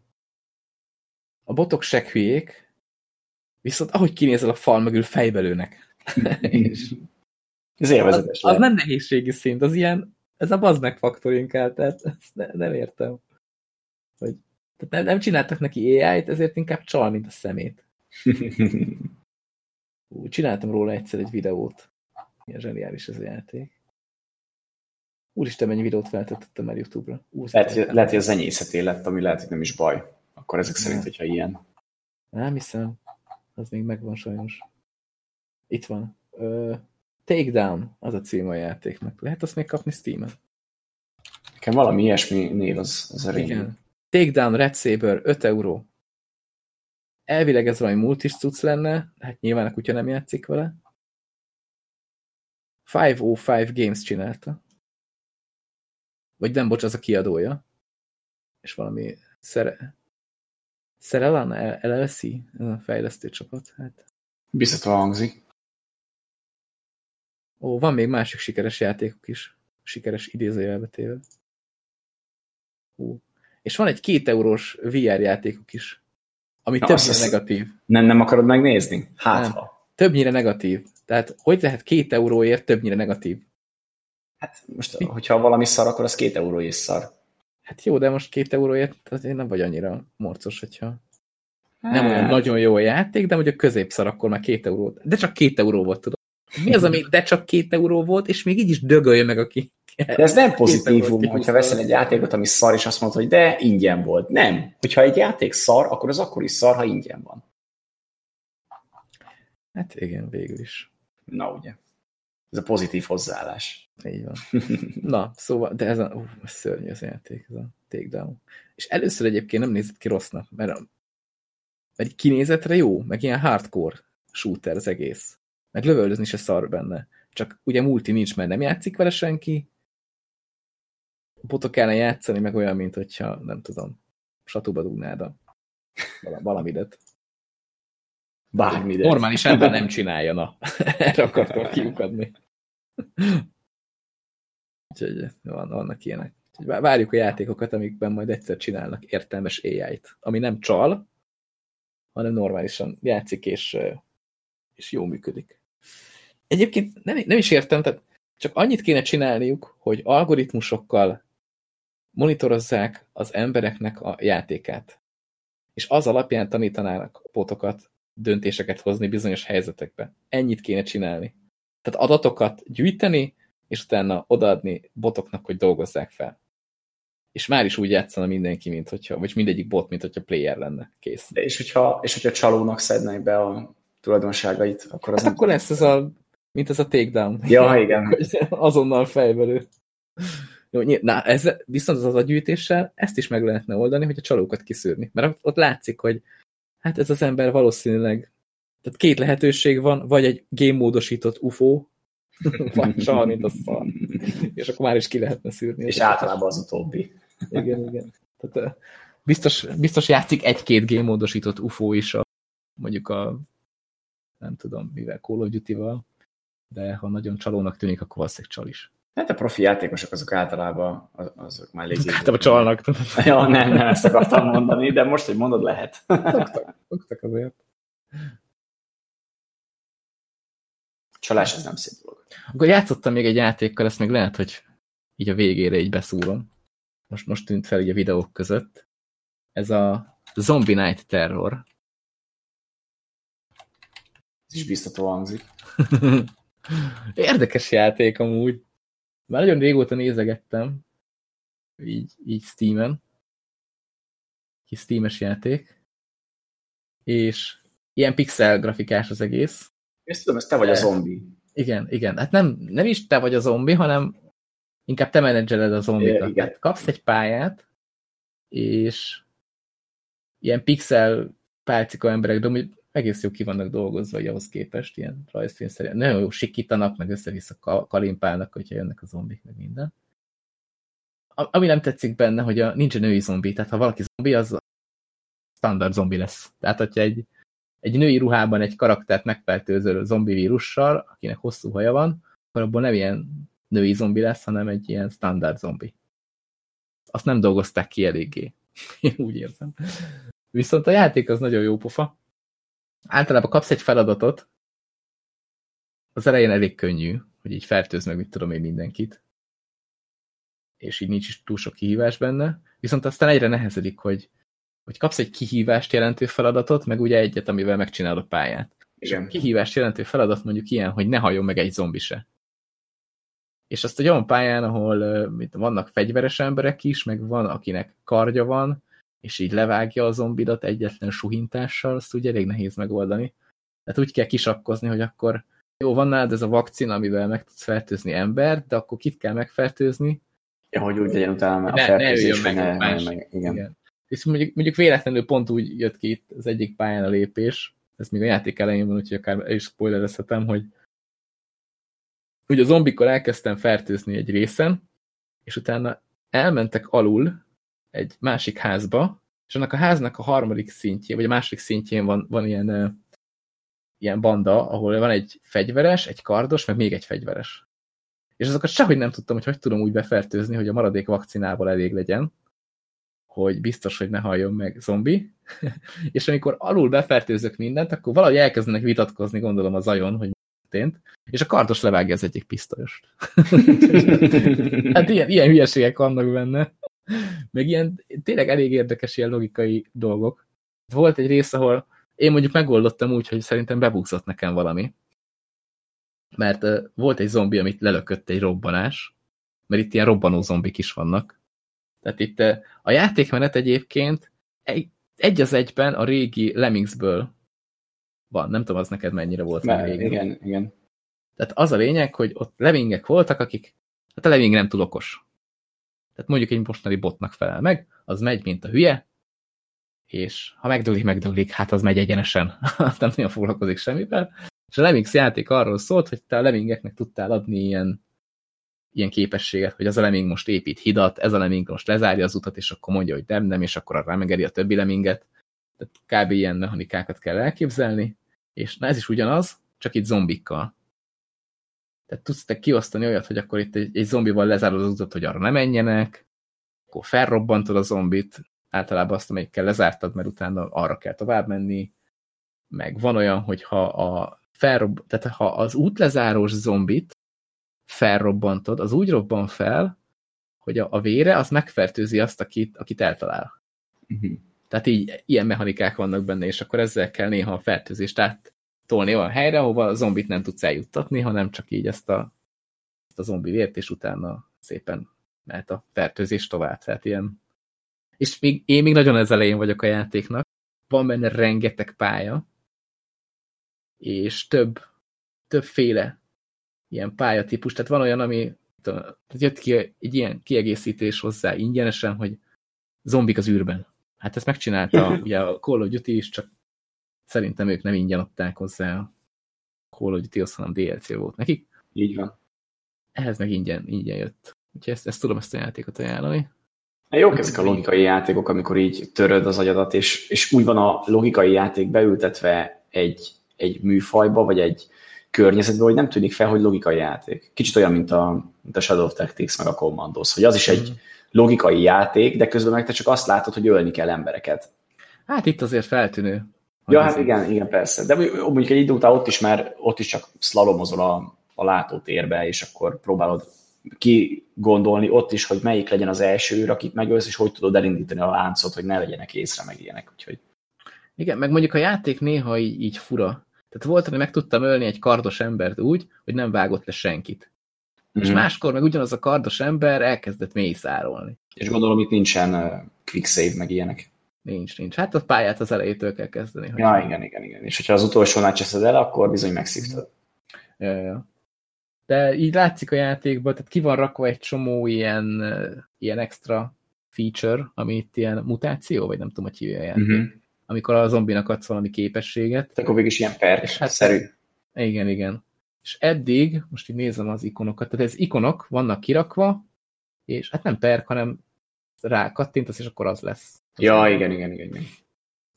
a botok seghülyék, viszont ahogy kinézel a fal mögül fejbelőnek. És Ez élvezetes az, az nem nehézségi szint, az ilyen, ez a baznek faktor inkább, tehát ezt ne, nem értem. Hogy, tehát nem, nem csináltak neki AI-t, ezért inkább csal, mint a szemét. Ú, csináltam róla egyszer egy videót. Milyen zseniális ez a játék. Úristen, mennyi videót feltettem már YouTube-ra. Lehet, hogy, lehet, hogy az enyészeté lett, ami lehet, hogy nem is baj. Akkor ezek szerint, hogyha ilyen. Nem hiszem. Az még megvan sajnos. Itt van. Ö, Takedown, az a cím a játéknak. Lehet azt még kapni Steam-en? Nekem valami ilyesmi név az, az a régi. Igen. Takedown Red Saber 5 euró. Elvileg ez valami multis cucc lenne, hát nyilván a kutya nem játszik vele. 505 Games csinálta. Vagy nem, bocs, az a kiadója. És valami szere... Szerelan LLC? Ez a fejlesztő csapat. Hát. Biztatva hangzik. Ó, van még másik sikeres játékok is. Sikeres idézőjelbe téve. Hú. És van egy két eurós VR játékok is, ami Na, többnyire azt negatív. Nem, nem akarod megnézni? Hát, Nem. ha. Többnyire negatív. Tehát hogy lehet két euróért többnyire negatív? Hát most, hogyha valami szar, akkor az két euró is szar. Hát jó, de most két euróért azért nem vagy annyira morcos, hogyha nem olyan Hát, nagyon jó a játék, de mondjuk középszar, akkor már két euró. De csak két euró volt, tudod. Mi az, ami de csak két euró volt, és még így is dögölje meg, aki... De ez nem pozitívum, hogyha veszel egy játékot, ami szar, és azt mondod, hogy de ingyen volt. Nem. Hogyha egy játék szar, akkor az akkor is szar, ha ingyen van. Hát igen, végül is. Na ugye. Ez a pozitív hozzáállás. Így van. Na, szóval, de ez a, ú, ez szörnyű az játék, ez a takedown. És először egyébként nem nézett ki rossznak, mert, a, mert kinézetre jó, meg ilyen hardcore shooter az egész. Meg lövöldözni se szar benne. Csak ugye multi nincs, mert nem játszik vele senki. Botok ellen játszani, meg olyan, mint hogyha, nem tudom, satúba dugnád a valamidet. Bármidet. Normális ember nem csinálja, na. Erre akartam kiukadni. Úgyhogy van, vannak ilyenek. Úgyhogy várjuk a játékokat, amikben majd egyszer csinálnak értelmes AI-t, ami nem csal, hanem normálisan játszik, és, és jó működik. Egyébként nem, nem is értem, tehát csak annyit kéne csinálniuk, hogy algoritmusokkal monitorozzák az embereknek a játékát. És az alapján tanítanának potokat, döntéseket hozni bizonyos helyzetekbe. Ennyit kéne csinálni. Tehát adatokat gyűjteni, és utána odaadni botoknak, hogy dolgozzák fel. És már is úgy játszana mindenki, mint hogyha, vagy mindegyik bot, mint hogyha player lenne. Kész. És hogyha, és hogyha csalónak szednek be a tulajdonságait, akkor az hát akkor lesz ez a, mint ez a takedown. Ja, igen. Azonnal fejbelő. Jó, na, ez, viszont az a gyűjtéssel ezt is meg lehetne oldani, hogy a csalókat kiszűrni. Mert ott látszik, hogy hát ez az ember valószínűleg tehát két lehetőség van, vagy egy gémmódosított UFO, vagy csal, mint a szar. És akkor már is ki lehetne szűrni. És általában az utóbbi. Igen, igen. Tehát, biztos, biztos játszik egy-két gémmódosított UFO is a, mondjuk a nem tudom, mivel Call of Duty-val, de ha nagyon csalónak tűnik, akkor valószínűleg csal is. Hát a profi játékosok azok általában azok már elég... Hát a csalnak. ja, nem, nem ezt akartam mondani, de most, hogy mondod, lehet. Szoktak, szoktak azért. Csalás ez nem szép dolog. Akkor játszottam még egy játékkal, ezt még lehet, hogy így a végére így beszúrom. Most, most tűnt fel így a videók között. Ez a Zombie Night Terror. Ez is biztató hangzik. Érdekes játék amúgy. Már nagyon régóta nézegettem, így, így Steam-en. Kis Steam-es játék. És ilyen pixel grafikás az egész. Ezt tudom, ez te vagy a zombi. Igen, igen. Hát nem, nem is te vagy a zombi, hanem inkább te menedzseled a zombikat. Igen. Kapsz egy pályát, és ilyen pixel pálcika emberek, de egész jó ki vannak dolgozva, hogy ahhoz képest ilyen rajzfilm szerint. Nagyon jó sikítanak, meg össze-vissza kalimpálnak, hogyha jönnek a zombik, meg minden. Ami nem tetszik benne, hogy a, nincs a női zombi, tehát ha valaki zombi, az standard zombi lesz. Tehát, hogyha egy, egy női ruhában egy karaktert megfertőzöl zombi vírussal, akinek hosszú haja van, akkor abból nem ilyen női zombi lesz, hanem egy ilyen standard zombi. Azt nem dolgozták ki eléggé. Én úgy érzem. Viszont a játék az nagyon jó pofa általában kapsz egy feladatot, az elején elég könnyű, hogy így fertőz meg, mit tudom én mindenkit, és így nincs is túl sok kihívás benne, viszont aztán egyre nehezedik, hogy, hogy kapsz egy kihívást jelentő feladatot, meg ugye egyet, amivel megcsinálod a pályát. Igen. És a kihívást jelentő feladat mondjuk ilyen, hogy ne hajjon meg egy zombi se. És azt egy olyan pályán, ahol mit, vannak fegyveres emberek is, meg van, akinek kardja van, és így levágja a zombidat egyetlen suhintással, azt ugye elég nehéz megoldani. Tehát úgy kell kisakkozni, hogy akkor jó, van nálad ez a vakcina, amivel meg tudsz fertőzni embert, de akkor kit kell megfertőzni? Ja, hogy úgy legyen utána a fertőzés, ne, meg, ne, meg, igen. igen. És mondjuk, mondjuk véletlenül pont úgy jött ki itt az egyik pályán a lépés, ez még a játék elején van, úgyhogy akár el is spoilerezhetem, hogy ugye a zombikor elkezdtem fertőzni egy részen, és utána elmentek alul egy másik házba, és annak a háznak a harmadik szintjén, vagy a második szintjén van, van ilyen, ilyen banda, ahol van egy fegyveres, egy kardos, meg még egy fegyveres. És azokat sehogy nem tudtam, hogy hogy tudom úgy befertőzni, hogy a maradék vakcinából elég legyen, hogy biztos, hogy ne halljon meg zombi. és amikor alul befertőzök mindent, akkor valahogy elkezdenek vitatkozni, gondolom a zajon, hogy történt, és a kardos levágja az egyik pisztolyost. hát ilyen, ilyen hülyeségek vannak benne meg ilyen tényleg elég érdekes ilyen logikai dolgok. Volt egy rész, ahol én mondjuk megoldottam úgy, hogy szerintem bebukzott nekem valami. Mert uh, volt egy zombi, amit lelökött egy robbanás, mert itt ilyen robbanó zombik is vannak. Tehát itt uh, a játékmenet egyébként egy, egy az egyben a régi Lemmingsből van. Nem tudom, az neked mennyire volt Már, régi. Igen, igen. Tehát az a lényeg, hogy ott levingek voltak, akik, hát a leving nem túl okos. Tehát mondjuk egy mostani botnak felel meg, az megy, mint a hülye, és ha megdőlik, megdőlik, hát az megy egyenesen. nem nagyon foglalkozik semmivel. És a Lemmings játék arról szólt, hogy te a Lemmingeknek tudtál adni ilyen, ilyen képességet, hogy az a Lemming most épít hidat, ez a Lemming most lezárja az utat, és akkor mondja, hogy nem, nem, és akkor arra megeri a többi Lemminget. Tehát kb. ilyen mechanikákat kell elképzelni, és na ez is ugyanaz, csak itt zombikkal. Tehát tudsz te kiosztani olyat, hogy akkor itt egy, egy zombival lezárod az utat, hogy arra ne menjenek, akkor felrobbantod a zombit, általában azt, amelyikkel lezártad, mert utána arra kell tovább menni, meg van olyan, hogy ha a felrobb, tehát ha az útlezárós zombit felrobbantod, az úgy robban fel, hogy a, a vére az megfertőzi azt, akit, akit eltalál. Uh mhm. -huh. Tehát így ilyen mechanikák vannak benne, és akkor ezzel kell néha a fertőzést áttolni olyan helyre, ahova a zombit nem tudsz eljuttatni, hanem csak így ezt a, ezt a zombi vért, és utána szépen mehet a fertőzés tovább. Tehát ilyen és még, én még nagyon az elején vagyok a játéknak, van benne rengeteg pálya, és több, többféle ilyen pályatípus, tehát van olyan, ami tehát jött ki egy ilyen kiegészítés hozzá ingyenesen, hogy zombik az űrben. Hát ezt megcsinálta ugye a Call of Duty is, csak szerintem ők nem ingyen adták hozzá a Call of Duty-hoz, hanem DLC volt nekik. Így van. Ehhez meg ingyen, ingyen jött. Úgyhogy ezt, ezt tudom ezt a játékot ajánlani. Jók ezek a logikai játékok, amikor így töröd az agyadat, és, és úgy van a logikai játék beültetve egy, egy műfajba, vagy egy környezetbe, hogy nem tűnik fel, hogy logikai játék. Kicsit olyan, mint a, mint a Shadow of Tactics, meg a Commandos, hogy az is egy logikai játék, de közben meg te csak azt látod, hogy ölni kell embereket. Hát itt azért feltűnő. Ja, hát igen, igen, persze. De mondjuk egy idő után ott is, mert ott is csak szlalomozol a, a látótérbe, és akkor próbálod ki gondolni ott is, hogy melyik legyen az első őr, akit megölsz, és hogy tudod elindítani a láncot, hogy ne legyenek észre, meg ilyenek. Úgyhogy... Igen, meg mondjuk a játék néha így, így fura. Tehát volt, hogy meg tudtam ölni egy kardos embert úgy, hogy nem vágott le senkit. Mm. És mhm. máskor meg ugyanaz a kardos ember elkezdett mészárolni. És gondolom itt nincsen uh, quick save, meg ilyenek. Nincs, nincs. Hát a pályát az elejétől kell kezdeni. Ja, igen, igen, igen. És hogyha az utolsónál cseszed el, akkor bizony megszívtad. Ja, ja de így látszik a játékban, tehát ki van rakva egy csomó ilyen, ilyen extra feature, ami itt ilyen mutáció, vagy nem tudom, hogy hívja a játék. Uh mhm. -huh. Amikor a zombinak adsz valami képességet. Akkor végig is ilyen perk-szerű. Hát, igen, igen. És eddig, most így nézem az ikonokat, tehát ez ikonok vannak kirakva, és hát nem perk, hanem rá kattintasz, és akkor az lesz. Ja, igen, igen, igen, igen.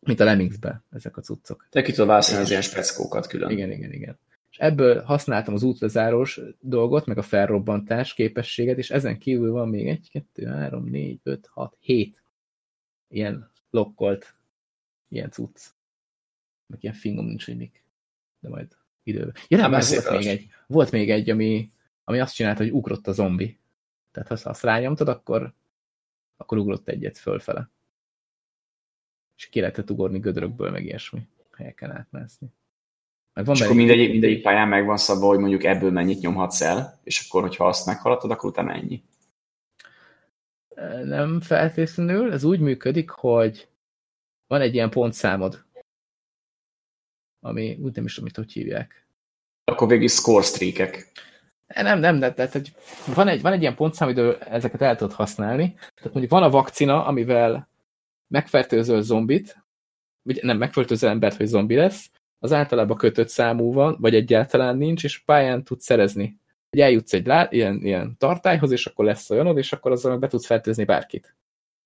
Mint a Lemmingsbe, ezek a cuccok. Te ki tudod választani az ilyen speckókat külön. Igen, igen, igen és ebből használtam az útlezárós dolgot, meg a felrobbantás képességet, és ezen kívül van még egy, kettő, három, négy, öt, hat, hét ilyen lokkolt ilyen cucc. Meg ilyen fingom nincs, hogy mik. De majd időben. Ja, nem, már volt még, egy, volt még egy, ami, ami azt csinálta, hogy ugrott a zombi. Tehát ha azt rányomtad, akkor, akkor ugrott egyet fölfele. És ki lehetett ugorni gödrökből, meg ilyesmi helyeken átmászni. Meg van és akkor mindegyik, mindegyik pályán meg van szabva, hogy mondjuk ebből mennyit nyomhatsz el, és akkor, hogyha azt meghaladod, akkor utána ennyi. Nem feltétlenül. Ez úgy működik, hogy van egy ilyen pontszámod, ami úgy nem is tudom, mit hogy hívják. Akkor végig score streakek. Nem, nem, de, tehát hogy van, egy, van egy ilyen pontszám, hogy ezeket el tudod használni. Tehát mondjuk van a vakcina, amivel megfertőzöl zombit, vagy nem, megfertőzöl embert, hogy zombi lesz, az általában kötött számú van, vagy egyáltalán nincs, és pályán tudsz szerezni. Hogy eljutsz egy lá, ilyen, ilyen tartályhoz, és akkor lesz olyanod, és akkor azzal be tudsz fertőzni bárkit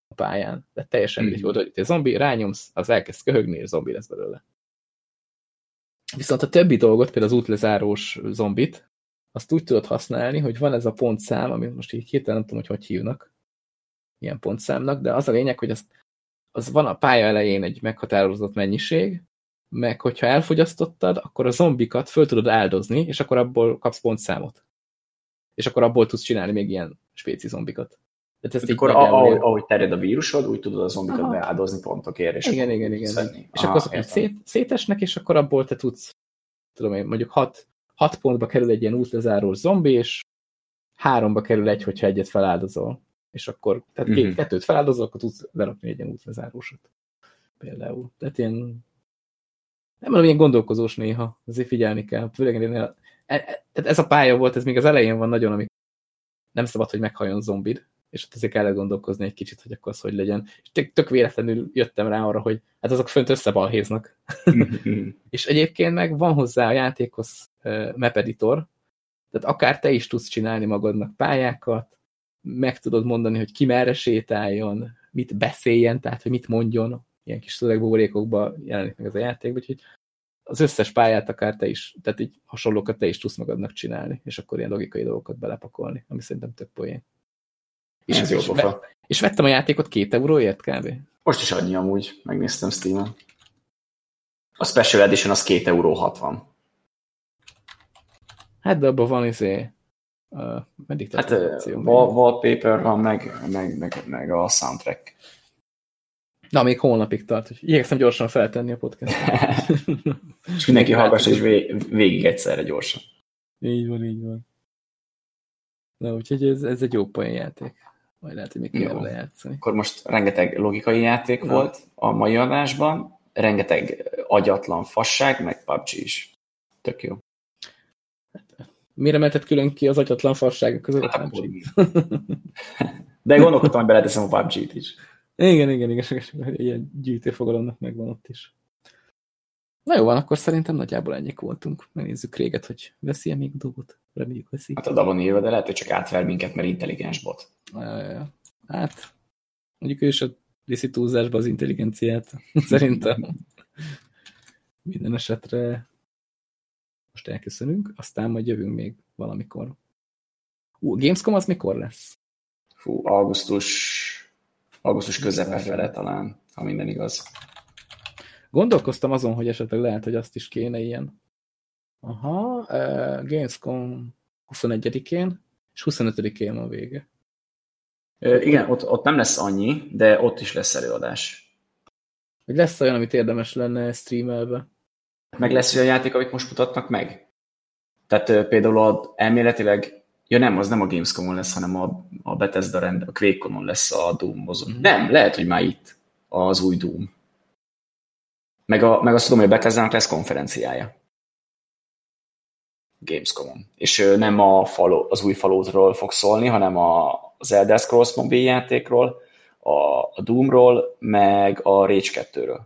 a pályán. De teljesen mindegy, mm. oda, hogy egy zombi, rányomsz, az elkezd köhögni, és zombi lesz belőle. Viszont a többi dolgot, például az útlezárós zombit, azt úgy tudod használni, hogy van ez a pontszám, amit most így hirtelen nem tudom, hogy hogy hívnak ilyen pontszámnak, de az a lényeg, hogy az, az van a pálya elején egy meghatározott mennyiség, meg hogyha elfogyasztottad, akkor a zombikat föl tudod áldozni, és akkor abból kapsz pontszámot. És akkor abból tudsz csinálni még ilyen spéci zombikat. Tehát ezt akkor ahogy, ahogy terjed a vírusod, úgy tudod a zombikat Aha. beáldozni pontokért, és igen, igen, igen. Szedni. És Aha, akkor azok szét, szétesnek, és akkor abból te tudsz, tudom én, mondjuk hat, hat pontba kerül egy ilyen útlezáró zombi, és háromba kerül egy, hogyha egyet feláldozol. És akkor, tehát két, uh mhm. -huh. kettőt feláldozol, akkor tudsz lerakni egy ilyen útlezárósot. Például. Tehát ilyen nem mondom, ilyen gondolkozós néha, azért figyelni kell. Főleg ennél, e, tehát ez a pálya volt, ez még az elején van nagyon, amikor nem szabad, hogy meghajjon zombid, és ott azért kellett gondolkozni egy kicsit, hogy akkor az hogy legyen. És tök, tök véletlenül jöttem rá arra, hogy hát azok fönt összebalhéznak. és egyébként meg van hozzá a játékhoz uh, map editor, tehát akár te is tudsz csinálni magadnak pályákat, meg tudod mondani, hogy ki merre sétáljon, mit beszéljen, tehát hogy mit mondjon, ilyen kis szövegbórékokban jelenik meg ez a játék, úgyhogy az összes pályát akár te is, tehát így hasonlókat te is tudsz magadnak csinálni, és akkor ilyen logikai dolgokat belepakolni, ami szerintem több poén. És, Ez jó és, pofa. és vettem a játékot két euróért kb. Most is annyi amúgy, megnéztem Steam-en. A Special Edition az 2 euró 60. Hát de abban van izé, uh, meddig Hát tart az akció? wall, wallpaper van, meg, meg, meg, meg a soundtrack. Na, még hónapig tart, hogy igyekszem gyorsan feltenni a podcastot. És mindenki hallgassa is vég, végig egyszerre gyorsan. így van, így van. Na, úgyhogy ez, ez egy jó poén játék. Majd lehet, hogy még kéne Jó. vele játszani. Akkor most rengeteg logikai játék Na. volt a mai adásban, rengeteg agyatlan fasság, meg PUBG is. Tök jó. Mire mentett külön ki az agyatlan fasságok között? Hát? De gondolkodtam, hogy beleteszem a PUBG-t is. Igen, igen, igen, igen, ilyen gyűjtőfogalomnak megvan ott is. Na jó van, akkor szerintem nagyjából ennyik voltunk. Megnézzük réget, hogy veszi-e még dolgot. Reméljük veszi. Hát oda van írva, de lehet, hogy csak átver minket, mert intelligens bot. Ja, ja, ja. Hát, mondjuk ő is a túlzásba az intelligenciát. Szerintem. Minden esetre most elköszönünk, aztán majd jövünk még valamikor. Ú, Gamescom az mikor lesz? Fú, augusztus, augusztus közepe fele talán, ha minden igaz. Gondolkoztam azon, hogy esetleg lehet, hogy azt is kéne ilyen. Aha, uh, Gamescom 21-én, és 25-én a vége. Ö, igen, ott, ott nem lesz annyi, de ott is lesz előadás. Hogy lesz olyan, amit érdemes lenne streamelve. Meg lesz olyan játék, amit most mutatnak meg? Tehát például a, elméletileg, ja nem, az nem a Gamescom-on lesz, hanem a, a Bethesda rend, a quake lesz a Doom mozog. Mhm. Nem, lehet, hogy már itt az új Doom. Meg, a, meg azt tudom, hogy a Bethesda-nak lesz konferenciája. Gamescom-on. És nem a faló, az új falótról fog szólni, hanem a, az Elder Scrolls mobil játékról, a, a Doomról, meg a Rage 2-ről.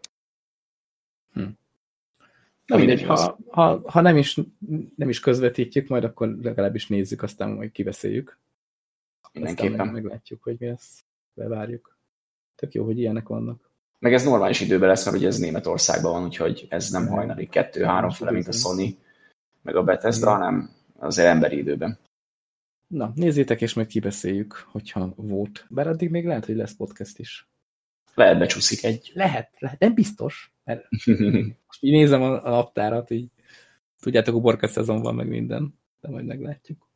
Na mindegy, ha, ha, ha nem, is, nem is közvetítjük, majd akkor legalábbis nézzük, aztán majd kibeszéljük. Aztán Mindenképpen. meg, meglátjuk, hogy mi lesz. Bevárjuk. Tök jó, hogy ilyenek vannak. Meg ez normális időben lesz, mert ugye ez Németországban van, úgyhogy ez nem hajnali kettő-három fele, mint a Sony, meg a Bethesda, hanem azért emberi időben. Na, nézzétek, és majd kibeszéljük, hogyha volt. Bár addig még lehet, hogy lesz podcast is. Lehet becsúszik egy. Lehet, lehet, nem biztos. Mert most így nézem a, a naptárat, így tudjátok, a borka szezon van meg minden, de majd meglátjuk.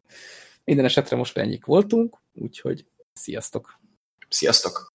Minden esetre most ennyik voltunk, úgyhogy sziasztok! Sziasztok!